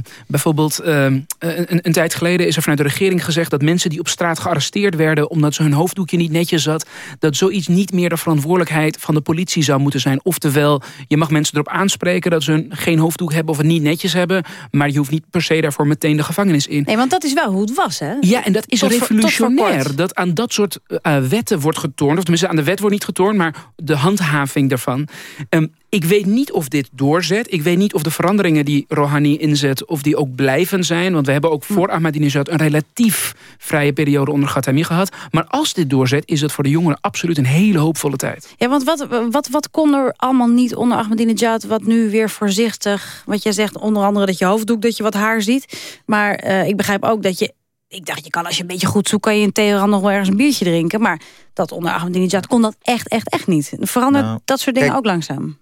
Speaker 14: bijvoorbeeld... ehm, een, een tijd geleden is er vanuit de regering gezegd... dat mensen die op straat gearresteerd werden... omdat ze hun hoofddoekje niet netjes zat... dat zoiets niet meer de verantwoordelijkheid van de politie zou moeten zijn. Oftewel, je mag mensen erop aanspreken... dat ze hun geen hoofddoek hebben of het niet netjes hebben... maar je hoeft niet per se daarvoor meteen de gevangenis in.
Speaker 7: Nee, want dat is wel hoe het was, hè?
Speaker 14: Ja, en dat is
Speaker 7: Tot voor
Speaker 14: revolutionair. Dat aan dat soort eh, wetten wordt getornd. Of tenminste, aan de wet wordt niet getornd, maar de handhaving daarvan. Ehm, ik weet niet of dit doorzet. Ik weet niet of de veranderingen die Rouhani inzet... of die ook blijven zijn. Want we hebben ook voor Ahmadinejad... een relatief vrije periode onder Khatami gehad. Maar als dit doorzet, is het voor de jongeren absoluut een hele hoopvolle tijd.
Speaker 7: Ja, want wat, wat, wat kon er allemaal niet onder Ahmadinejad... wat nu weer voorzichtig... wat jij zegt, onder andere dat je hoofddoek, dat je wat haar ziet. Maar eh, ik begrijp ook dat je... Ik dacht, je kan als je een beetje goed zoekt... kan je in Teheran nog wel ergens een biertje drinken. Maar dat onder Ahmadinejad kon dat echt, echt, echt niet. Verandert
Speaker 13: Nou,
Speaker 7: dat soort dingen
Speaker 13: kijk,
Speaker 7: ook langzaam.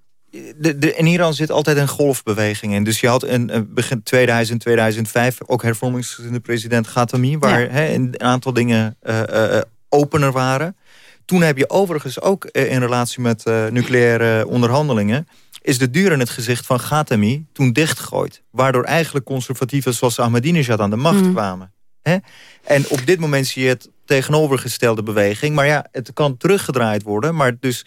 Speaker 13: De, de, in Iran zit altijd een golfbeweging in. Dus je had in een begin 2000, 2005 ook hervormingsgezinde president Ghatami... waar
Speaker 27: Ja.
Speaker 13: een aantal dingen eh, eh, opener waren. Toen heb je overigens ook eh, in relatie met nucleaire onderhandelingen... is de duur in het gezicht van Ghatami toen dichtgegooid. Waardoor eigenlijk conservatieven zoals Ahmadinejad aan de macht
Speaker 27: Mhm.
Speaker 13: kwamen. En op dit moment zie je het tegenovergestelde beweging. Maar ja, het kan teruggedraaid worden. Maar dus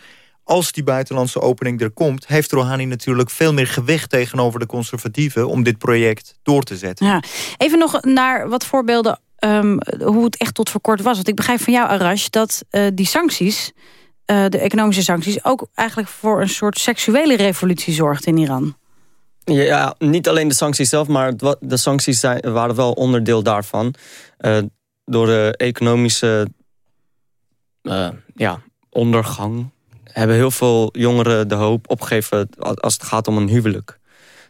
Speaker 13: als die buitenlandse opening er komt... heeft Rouhani natuurlijk veel meer gewicht tegenover de conservatieven... om dit project door te zetten.
Speaker 7: Ja. Even nog naar wat voorbeelden ehm, hoe het echt tot voor kort was. Want ik begrijp van jou, Arash, dat eh, die sancties... eh, de economische sancties ook eigenlijk voor een soort seksuele revolutie zorgt in Iran.
Speaker 26: Ja, niet alleen de sancties zelf, maar de sancties zijn, waren wel onderdeel daarvan. Eh, door de economische eh, ja, ondergang hebben heel veel jongeren de hoop opgegeven als het gaat om een huwelijk.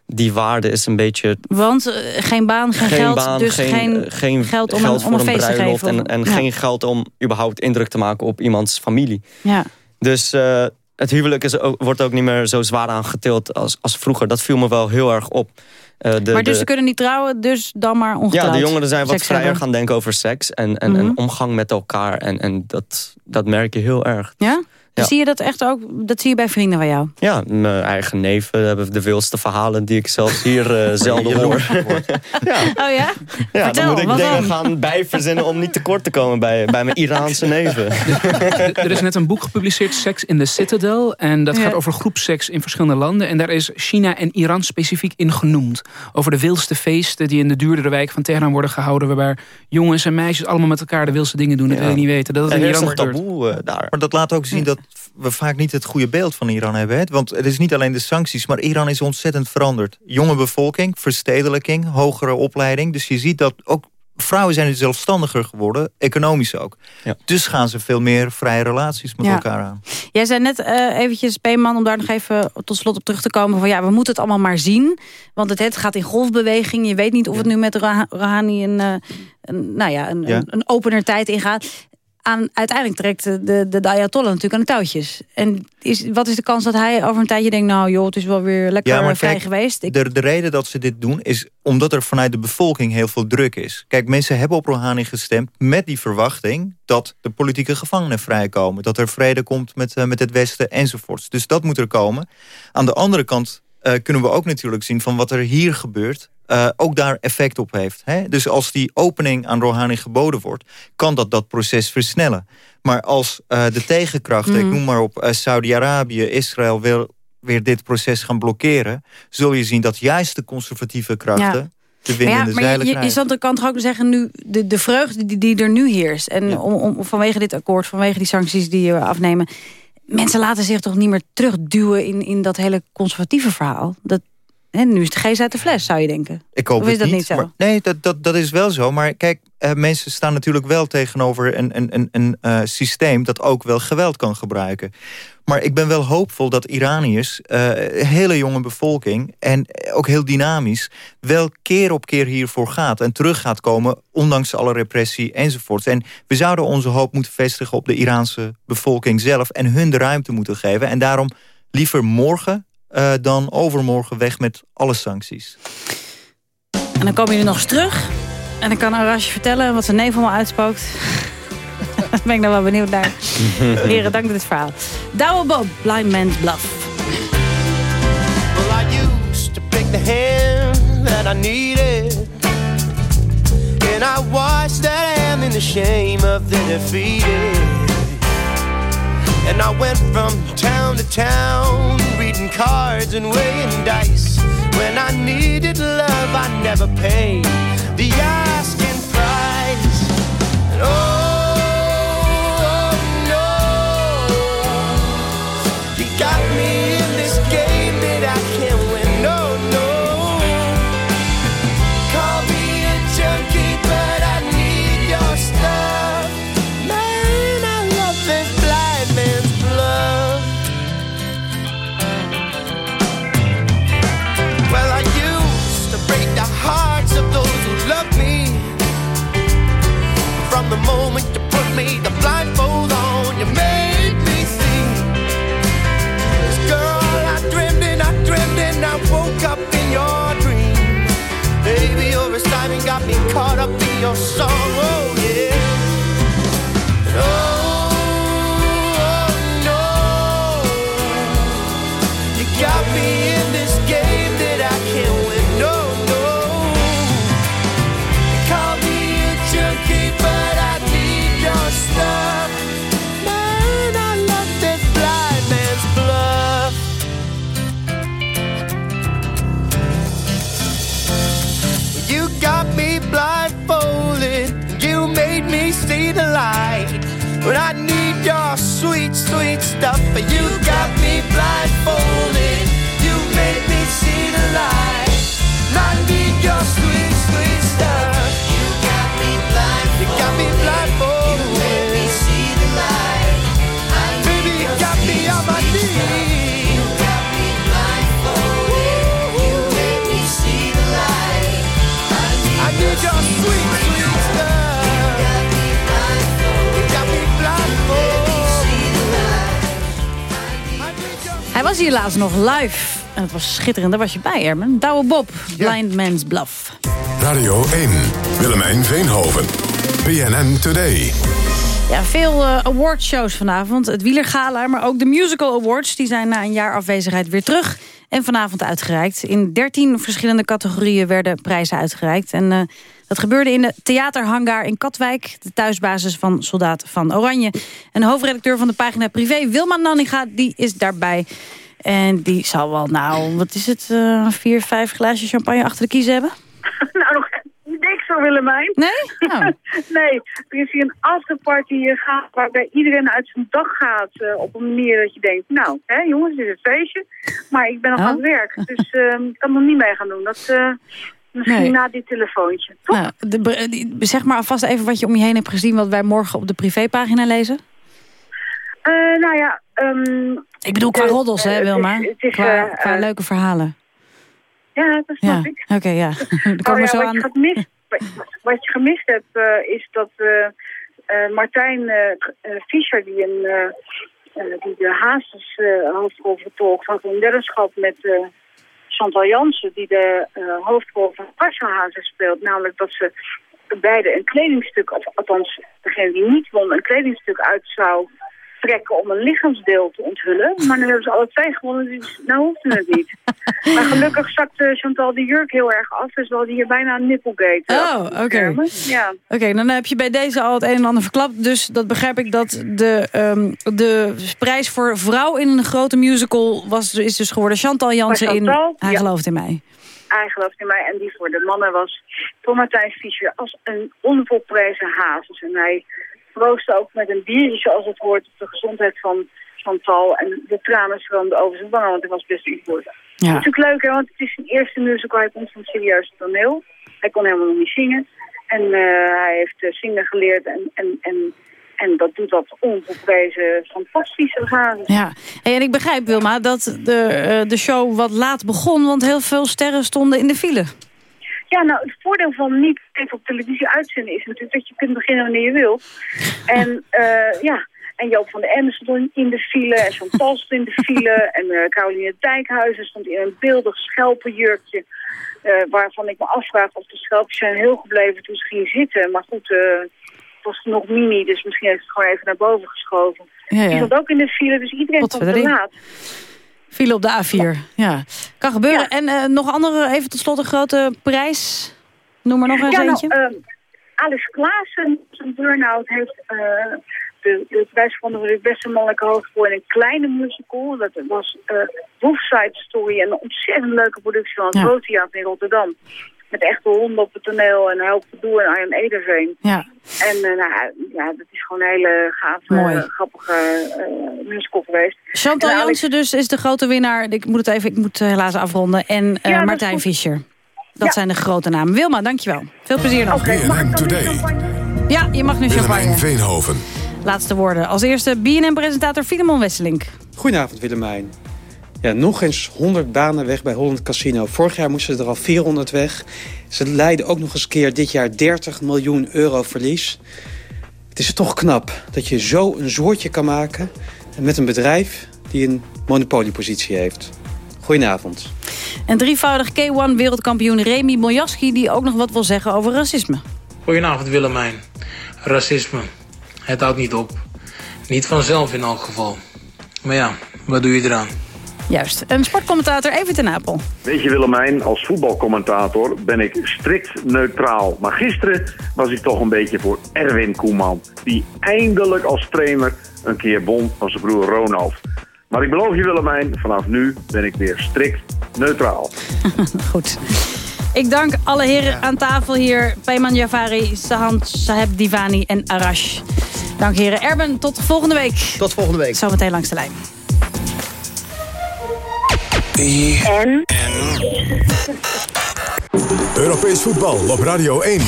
Speaker 26: Die waarde is een beetje
Speaker 7: Want eh, geen baan, geen, geld,
Speaker 26: baan,
Speaker 7: dus geen,
Speaker 26: eh, geen
Speaker 7: geld om om een feest te geven.
Speaker 26: En, en
Speaker 7: Ja.
Speaker 26: geen geld om überhaupt indruk te maken op iemands familie.
Speaker 7: Ja.
Speaker 26: Dus eh, het huwelijk is ook, wordt ook niet meer zo zwaar aangetild als, als vroeger. Dat viel me wel heel erg op. De,
Speaker 7: maar dus
Speaker 26: de-
Speaker 7: ze kunnen niet trouwen, dus dan maar ongetrouwd.
Speaker 26: ja, de jongeren zijn wat vrijer
Speaker 7: hebben.
Speaker 26: gaan denken over seks en, en,
Speaker 7: Mhm.
Speaker 26: en omgang met elkaar. En, en dat, dat merk je heel erg.
Speaker 7: Ja?
Speaker 26: Ja.
Speaker 7: Zie je dat echt ook? Dat zie je bij vrienden van jou?
Speaker 26: Ja, mijn eigen neven hebben de wildste verhalen die ik zelfs hier eh, zelden hoor.
Speaker 7: Oh ja?
Speaker 26: Ja,
Speaker 7: Vertel,
Speaker 26: dan moet ik dingen
Speaker 7: dan?
Speaker 26: gaan bijverzinnen om niet tekort te komen bij, bij mijn Iraanse neven.
Speaker 14: Er is net een boek gepubliceerd, Sex in the Citadel. En dat
Speaker 26: Ja.
Speaker 14: gaat over groepseks in verschillende landen. En daar is China en Iran specifiek in genoemd. Over de wildste feesten die in de duurdere wijk van Teheran worden gehouden. Waarbij jongens en meisjes allemaal met elkaar de wildste dingen doen. Dat
Speaker 13: Ja.
Speaker 14: wil je niet weten. Dat het
Speaker 13: Er
Speaker 14: in Iran
Speaker 13: een
Speaker 26: taboe eh, daar.
Speaker 13: Maar dat laat ook zien dat we vaak niet het goede beeld van Iran hebben. Hè? Want het is niet alleen de sancties, maar Iran is ontzettend veranderd. Jonge bevolking, verstedelijking, hogere opleiding. Dus je ziet dat ook vrouwen zijn dus zelfstandiger geworden, economisch ook. Dus gaan ze veel meer vrije relaties met
Speaker 7: Ja.
Speaker 13: elkaar aan.
Speaker 7: Jij zei net eh, eventjes, Peeman, om daar nog even tot slot op terug te komen... van ja, we moeten het allemaal maar zien. Want het, het gaat in golfbeweging. Je weet niet of het nu met Rouhani een, eh, een, nou ja, een,
Speaker 13: Ja.
Speaker 7: een, een opener tijd ingaat. Aan, uiteindelijk trekt de, de, de Ayatollah natuurlijk aan de touwtjes. En is, wat is de kans dat hij over een tijdje denkt... nou joh, het is wel weer lekker
Speaker 13: Ja, maar
Speaker 7: vrij
Speaker 13: kijk,
Speaker 7: geweest. Ik,
Speaker 13: De, de reden dat ze dit doen is omdat er vanuit de bevolking heel veel druk is. Kijk, mensen hebben op Rouhani gestemd met die verwachting... dat de politieke gevangenen vrijkomen. Dat er vrede komt met, eh, met het Westen enzovoorts. Dus dat moet er komen. Aan de andere kant eh, kunnen we ook natuurlijk zien... van wat er hier gebeurt... eh, ook daar effect op heeft. Hè? Dus als die opening aan Rouhani geboden wordt... kan dat dat proces versnellen. Maar als eh, de tegenkrachten, ik
Speaker 7: Mhm.
Speaker 13: noem maar op... eh, Saudi-Arabië, Israël wil weer dit proces gaan blokkeren... zul je zien dat juist de conservatieve krachten... de
Speaker 7: maar ja,
Speaker 13: de
Speaker 7: maar je, je, je
Speaker 13: krijgen.
Speaker 7: zou- kan toch ook zeggen nu de, de vreugde die, die er nu heerst. En om, om, vanwege dit akkoord, vanwege die sancties die we afnemen. Mensen laten zich toch niet meer terugduwen in, in dat hele conservatieve verhaal. Dat, hè, nu is de geest uit de fles, zou je denken.
Speaker 13: Ik hoop
Speaker 7: Of is
Speaker 13: het
Speaker 7: dat
Speaker 13: niet.
Speaker 7: niet zo?
Speaker 13: maar- nee, dat, dat, dat is wel zo. Maar kijk, eh, mensen staan natuurlijk wel tegenover een, een, een, een eh, systeem... dat ook wel geweld kan gebruiken. Maar ik ben wel hoopvol dat Iraniërs, eh, hele jonge bevolking... en ook heel dynamisch, wel keer op keer hiervoor gaat... en terug gaat komen, ondanks alle repressie enzovoorts. En we zouden onze hoop moeten vestigen op de Iraanse bevolking zelf... en hun de ruimte moeten geven. En daarom liever morgen dan overmorgen weg met alle sancties.
Speaker 7: En dan komen jullie nog eens terug. En dan kan Arasje vertellen wat zijn neef allemaal uitspookt. Daar ben ik nou wel benieuwd naar. Heren, dank voor dit verhaal. Douwe Bob, Blind Man's Bluff.
Speaker 15: Well, I used to pick the hand that I needed. And I watched that hand in the shame of the defeated. And I went from town to town, reading cards and weighing dice. When I needed love, I never paid the asking price. And oh, your song. Sweet, sweet stuff. But you got me blindfolded. You made me see the light.
Speaker 7: Was hier laatst nog live. En het was schitterend. Daar was je bij, Ermen. Douwe Bob, Blind Man's Bluff.
Speaker 6: Radio 1, Willemijn Veenhoven. BNN Today.
Speaker 7: Ja, veel eh, awardshows vanavond. Het Wielergala, maar ook de Musical Awards. Die zijn na een jaar afwezigheid weer terug. En vanavond uitgereikt. In 13 verschillende categorieën werden prijzen uitgereikt. En eh, dat gebeurde in de theaterhangar in Katwijk. De thuisbasis van Soldaat van Oranje. En de hoofdredacteur van de pagina Privé, Wilma Nanninga, die is daarbij. En die zal wel, nou, wat is het, eh, vier, vijf glaasjes champagne achter de kiezen hebben?
Speaker 27: nou, nog niks voor Willemijn.
Speaker 7: Nee? Oh.
Speaker 27: nee, er is hier een afterparty hier gaat waarbij iedereen uit zijn dag gaat eh, op een manier dat je denkt, nou, hè, jongens, dit is een feestje. Maar ik ben nog
Speaker 7: Oh.
Speaker 27: aan het werk, dus eh, ik kan nog niet mee gaan doen. Dat, eh, Misschien
Speaker 7: Nee.
Speaker 27: na dit telefoontje.
Speaker 7: Nou, de, zeg maar alvast even wat je om je heen hebt gezien... wat wij morgen op de privépagina lezen.
Speaker 27: Eh, nou ja... ehm,
Speaker 7: Ik bedoel qua
Speaker 27: de-
Speaker 7: roddels, hè,
Speaker 27: eh, het is-
Speaker 7: Wilma?
Speaker 27: het is,
Speaker 7: qua
Speaker 27: eh,
Speaker 7: qua leuke verhalen.
Speaker 27: Ja, dat snap
Speaker 7: Ja,
Speaker 27: ik.
Speaker 7: oké, ja. Dan
Speaker 27: Oh
Speaker 7: komen
Speaker 27: ja,
Speaker 7: zo
Speaker 27: wat,
Speaker 7: aan...
Speaker 27: je gemist, wat, wat je gemist hebt is dat Martijn Fischer, die, een, die de Hazes hoofdrol vertolkt, had een weddenschap met Chantal Jansen, die de eh, hoofdrol van Hazes speelt. Namelijk dat ze beide een kledingstuk, of althans degene die niet won, een kledingstuk uit zou trekken om een lichaamsdeel te onthullen. Maar nu hebben ze alle twee gewonnen, dus nou hoefde het niet. maar gelukkig zakte Chantal de jurk heel erg af, dus we hadden hier bijna een nippelgate.
Speaker 7: Oh, oké.
Speaker 27: Ja.
Speaker 7: Oké, dan heb je bij deze al het een en ander verklapt. Dus dat begrijp ik dat de, ehm, de prijs voor vrouw in een grote musical... Was, is dus geworden Chantal Jansen in Hij
Speaker 27: ja.
Speaker 7: gelooft in mij.
Speaker 27: Hij gelooft in mij en die voor de mannen was voor Martijn Fischer als een onvolprezen hazes. En hij roostte ook met een biertje, zoals het hoort, op de gezondheid van Chantal. En de tranen stroomden over zijn wangen, want hij was best import.
Speaker 7: Ja.
Speaker 27: Het is natuurlijk leuk, hè, want het is zijn eerste musical. Hij komt van serieus toneel. Hij kon helemaal nog niet zingen. En eh, hij heeft eh, zingen geleerd en, en, en, en dat doet dat onvolprezen fantastische hazes.
Speaker 7: Ja, en ik begrijp, Wilma, dat de, eh, de show wat laat begon... want heel veel sterren stonden in de file.
Speaker 27: Ja, nou, het voordeel van niet even op televisie uitzenden is natuurlijk dat je kunt beginnen wanneer je wil. En eh, ja, en Joop van den Ende stond in de file en Chantal stond in de file en eh Caroline Dijkhuizen stond in een beeldig schelpenjurkje. eh, waarvan ik me afvraag of de schelpjes zijn heel gebleven toen ze ging zitten. Maar goed, het was nog mini, dus misschien heeft het gewoon even naar boven geschoven.
Speaker 7: Ja, ja.
Speaker 27: Die stond ook in de file, dus iedereen kwam te
Speaker 7: Potverdorie.
Speaker 27: laat.
Speaker 7: File op de A4, ja. Kan gebeuren. En eh, nog andere, even tot slot een grote prijs. Noem maar nog eens
Speaker 27: ja,
Speaker 7: eentje.
Speaker 27: Nou, ehm, Alice Klaassen, zijn burn-out, heeft eh, de, de prijs van de beste mannelijke hoofdrol in een kleine musical. Dat was eh Wolfside Story, een ontzettend leuke productie van het
Speaker 7: Ja.
Speaker 27: In Rotterdam. Met echte honden op het toneel en Help Doe en Arjen Ederveen.
Speaker 7: Ja.
Speaker 27: En eh, nou, ja, dat is gewoon een hele gave,
Speaker 7: Mooi.
Speaker 27: eh, grappige eh, musical geweest.
Speaker 7: Chantal
Speaker 27: Alex-
Speaker 7: Jansen dus is de grote winnaar. Ik moet het even, ik moet helaas afronden. En eh,
Speaker 27: Ja,
Speaker 7: Martijn. Fischer. Dat
Speaker 27: Ja.
Speaker 7: zijn de grote namen. Wilma, dankjewel. Veel plezier nog.
Speaker 6: BNN Today.
Speaker 7: Ja, je mag nu
Speaker 6: Willemijn
Speaker 7: champagne.
Speaker 6: Veenhoven.
Speaker 7: Laatste woorden. Als eerste BNN-presentator Filemon Wesselink.
Speaker 28: Goedenavond Willemijn. Ja, nog eens 100 banen weg bij Holland Casino. Vorig jaar moesten ze er al 400 weg. Ze leiden ook nog eens een keer dit jaar 30 miljoen euro verlies. Het is toch knap dat je zo een zoortje kan maken... met een bedrijf die een monopoliepositie heeft. Goedenavond.
Speaker 7: En drievoudig K1-wereldkampioen Remy Moljaski... die ook nog wat wil zeggen over racisme.
Speaker 29: Goedenavond Willemijn. Racisme. Het houdt niet op. Niet vanzelf in elk geval. Maar ja, wat doe je eraan?
Speaker 7: Juist. Een sportcommentator even ten Apel.
Speaker 30: Weet je Willemijn, als voetbalcommentator ben ik strikt neutraal. Maar gisteren was ik toch een beetje voor Erwin Koeman. Die eindelijk als trainer een keer won van zijn broer Ronald. Maar ik beloof je Willemijn, vanaf nu ben ik weer strikt neutraal.
Speaker 7: Goed. Ik dank alle heren aan tafel hier. Peyman Javari, Sahan Saheb Divani en Arash. Dank heren. Erben, tot volgende week.
Speaker 8: Tot volgende week.
Speaker 7: Zometeen langs de lijn.
Speaker 6: En? Europees voetbal op Radio 1.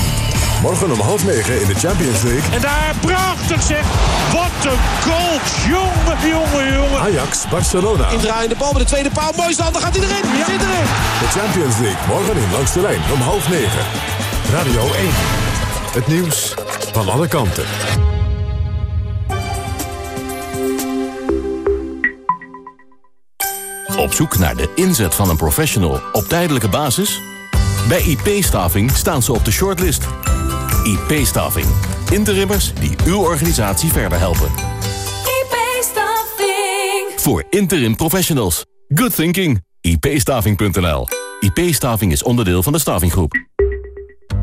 Speaker 6: Morgen om half negen in de Champions League.
Speaker 31: En daar prachtig zeg. Wat een goal. Jongen, jongen, jongen.
Speaker 6: Ajax Barcelona.
Speaker 17: Indraaiende bal met de tweede paal. Mooi stand, dan gaat hij erin. Zit erin.
Speaker 6: De Champions League morgen in langs de lijn om half negen. Radio 1. Het nieuws van alle kanten.
Speaker 32: Op zoek naar de inzet van een professional op tijdelijke basis? Bij IP-staving staan ze op de shortlist. IP-staving. Interimmers die uw organisatie verder helpen.
Speaker 10: IP-staffing.
Speaker 32: Voor interim professionals. Good thinking. ipstaving.nl IP-staving is onderdeel van de stavinggroep.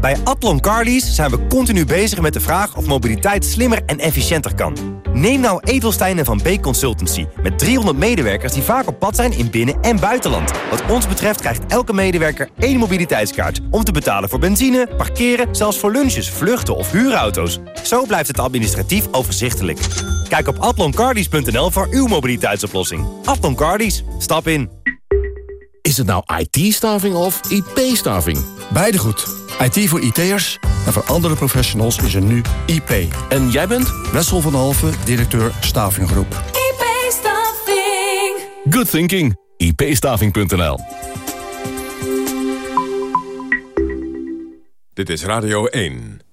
Speaker 33: Bij Atlon Carlies zijn we continu bezig met de vraag of mobiliteit slimmer en efficiënter kan. Neem nou Edelstein en Van Beek Consultancy. Met 300 medewerkers die vaak op pad zijn in binnen- en buitenland. Wat ons betreft krijgt elke medewerker één mobiliteitskaart. Om te betalen voor benzine, parkeren, zelfs voor lunches, vluchten of huurauto's. Zo blijft het administratief overzichtelijk. Kijk op atloncardies.nl voor uw mobiliteitsoplossing. Atlon Cardies, stap in.
Speaker 32: Is het nou IT-staving of IP-staving?
Speaker 34: Beide goed. IT voor IT'ers en voor andere professionals is er nu IP.
Speaker 32: En jij bent?
Speaker 34: Wessel van Halve, directeur Stavinggroep.
Speaker 7: IP-staving.
Speaker 32: Good thinking. ipstaving.nl
Speaker 6: Dit is Radio 1.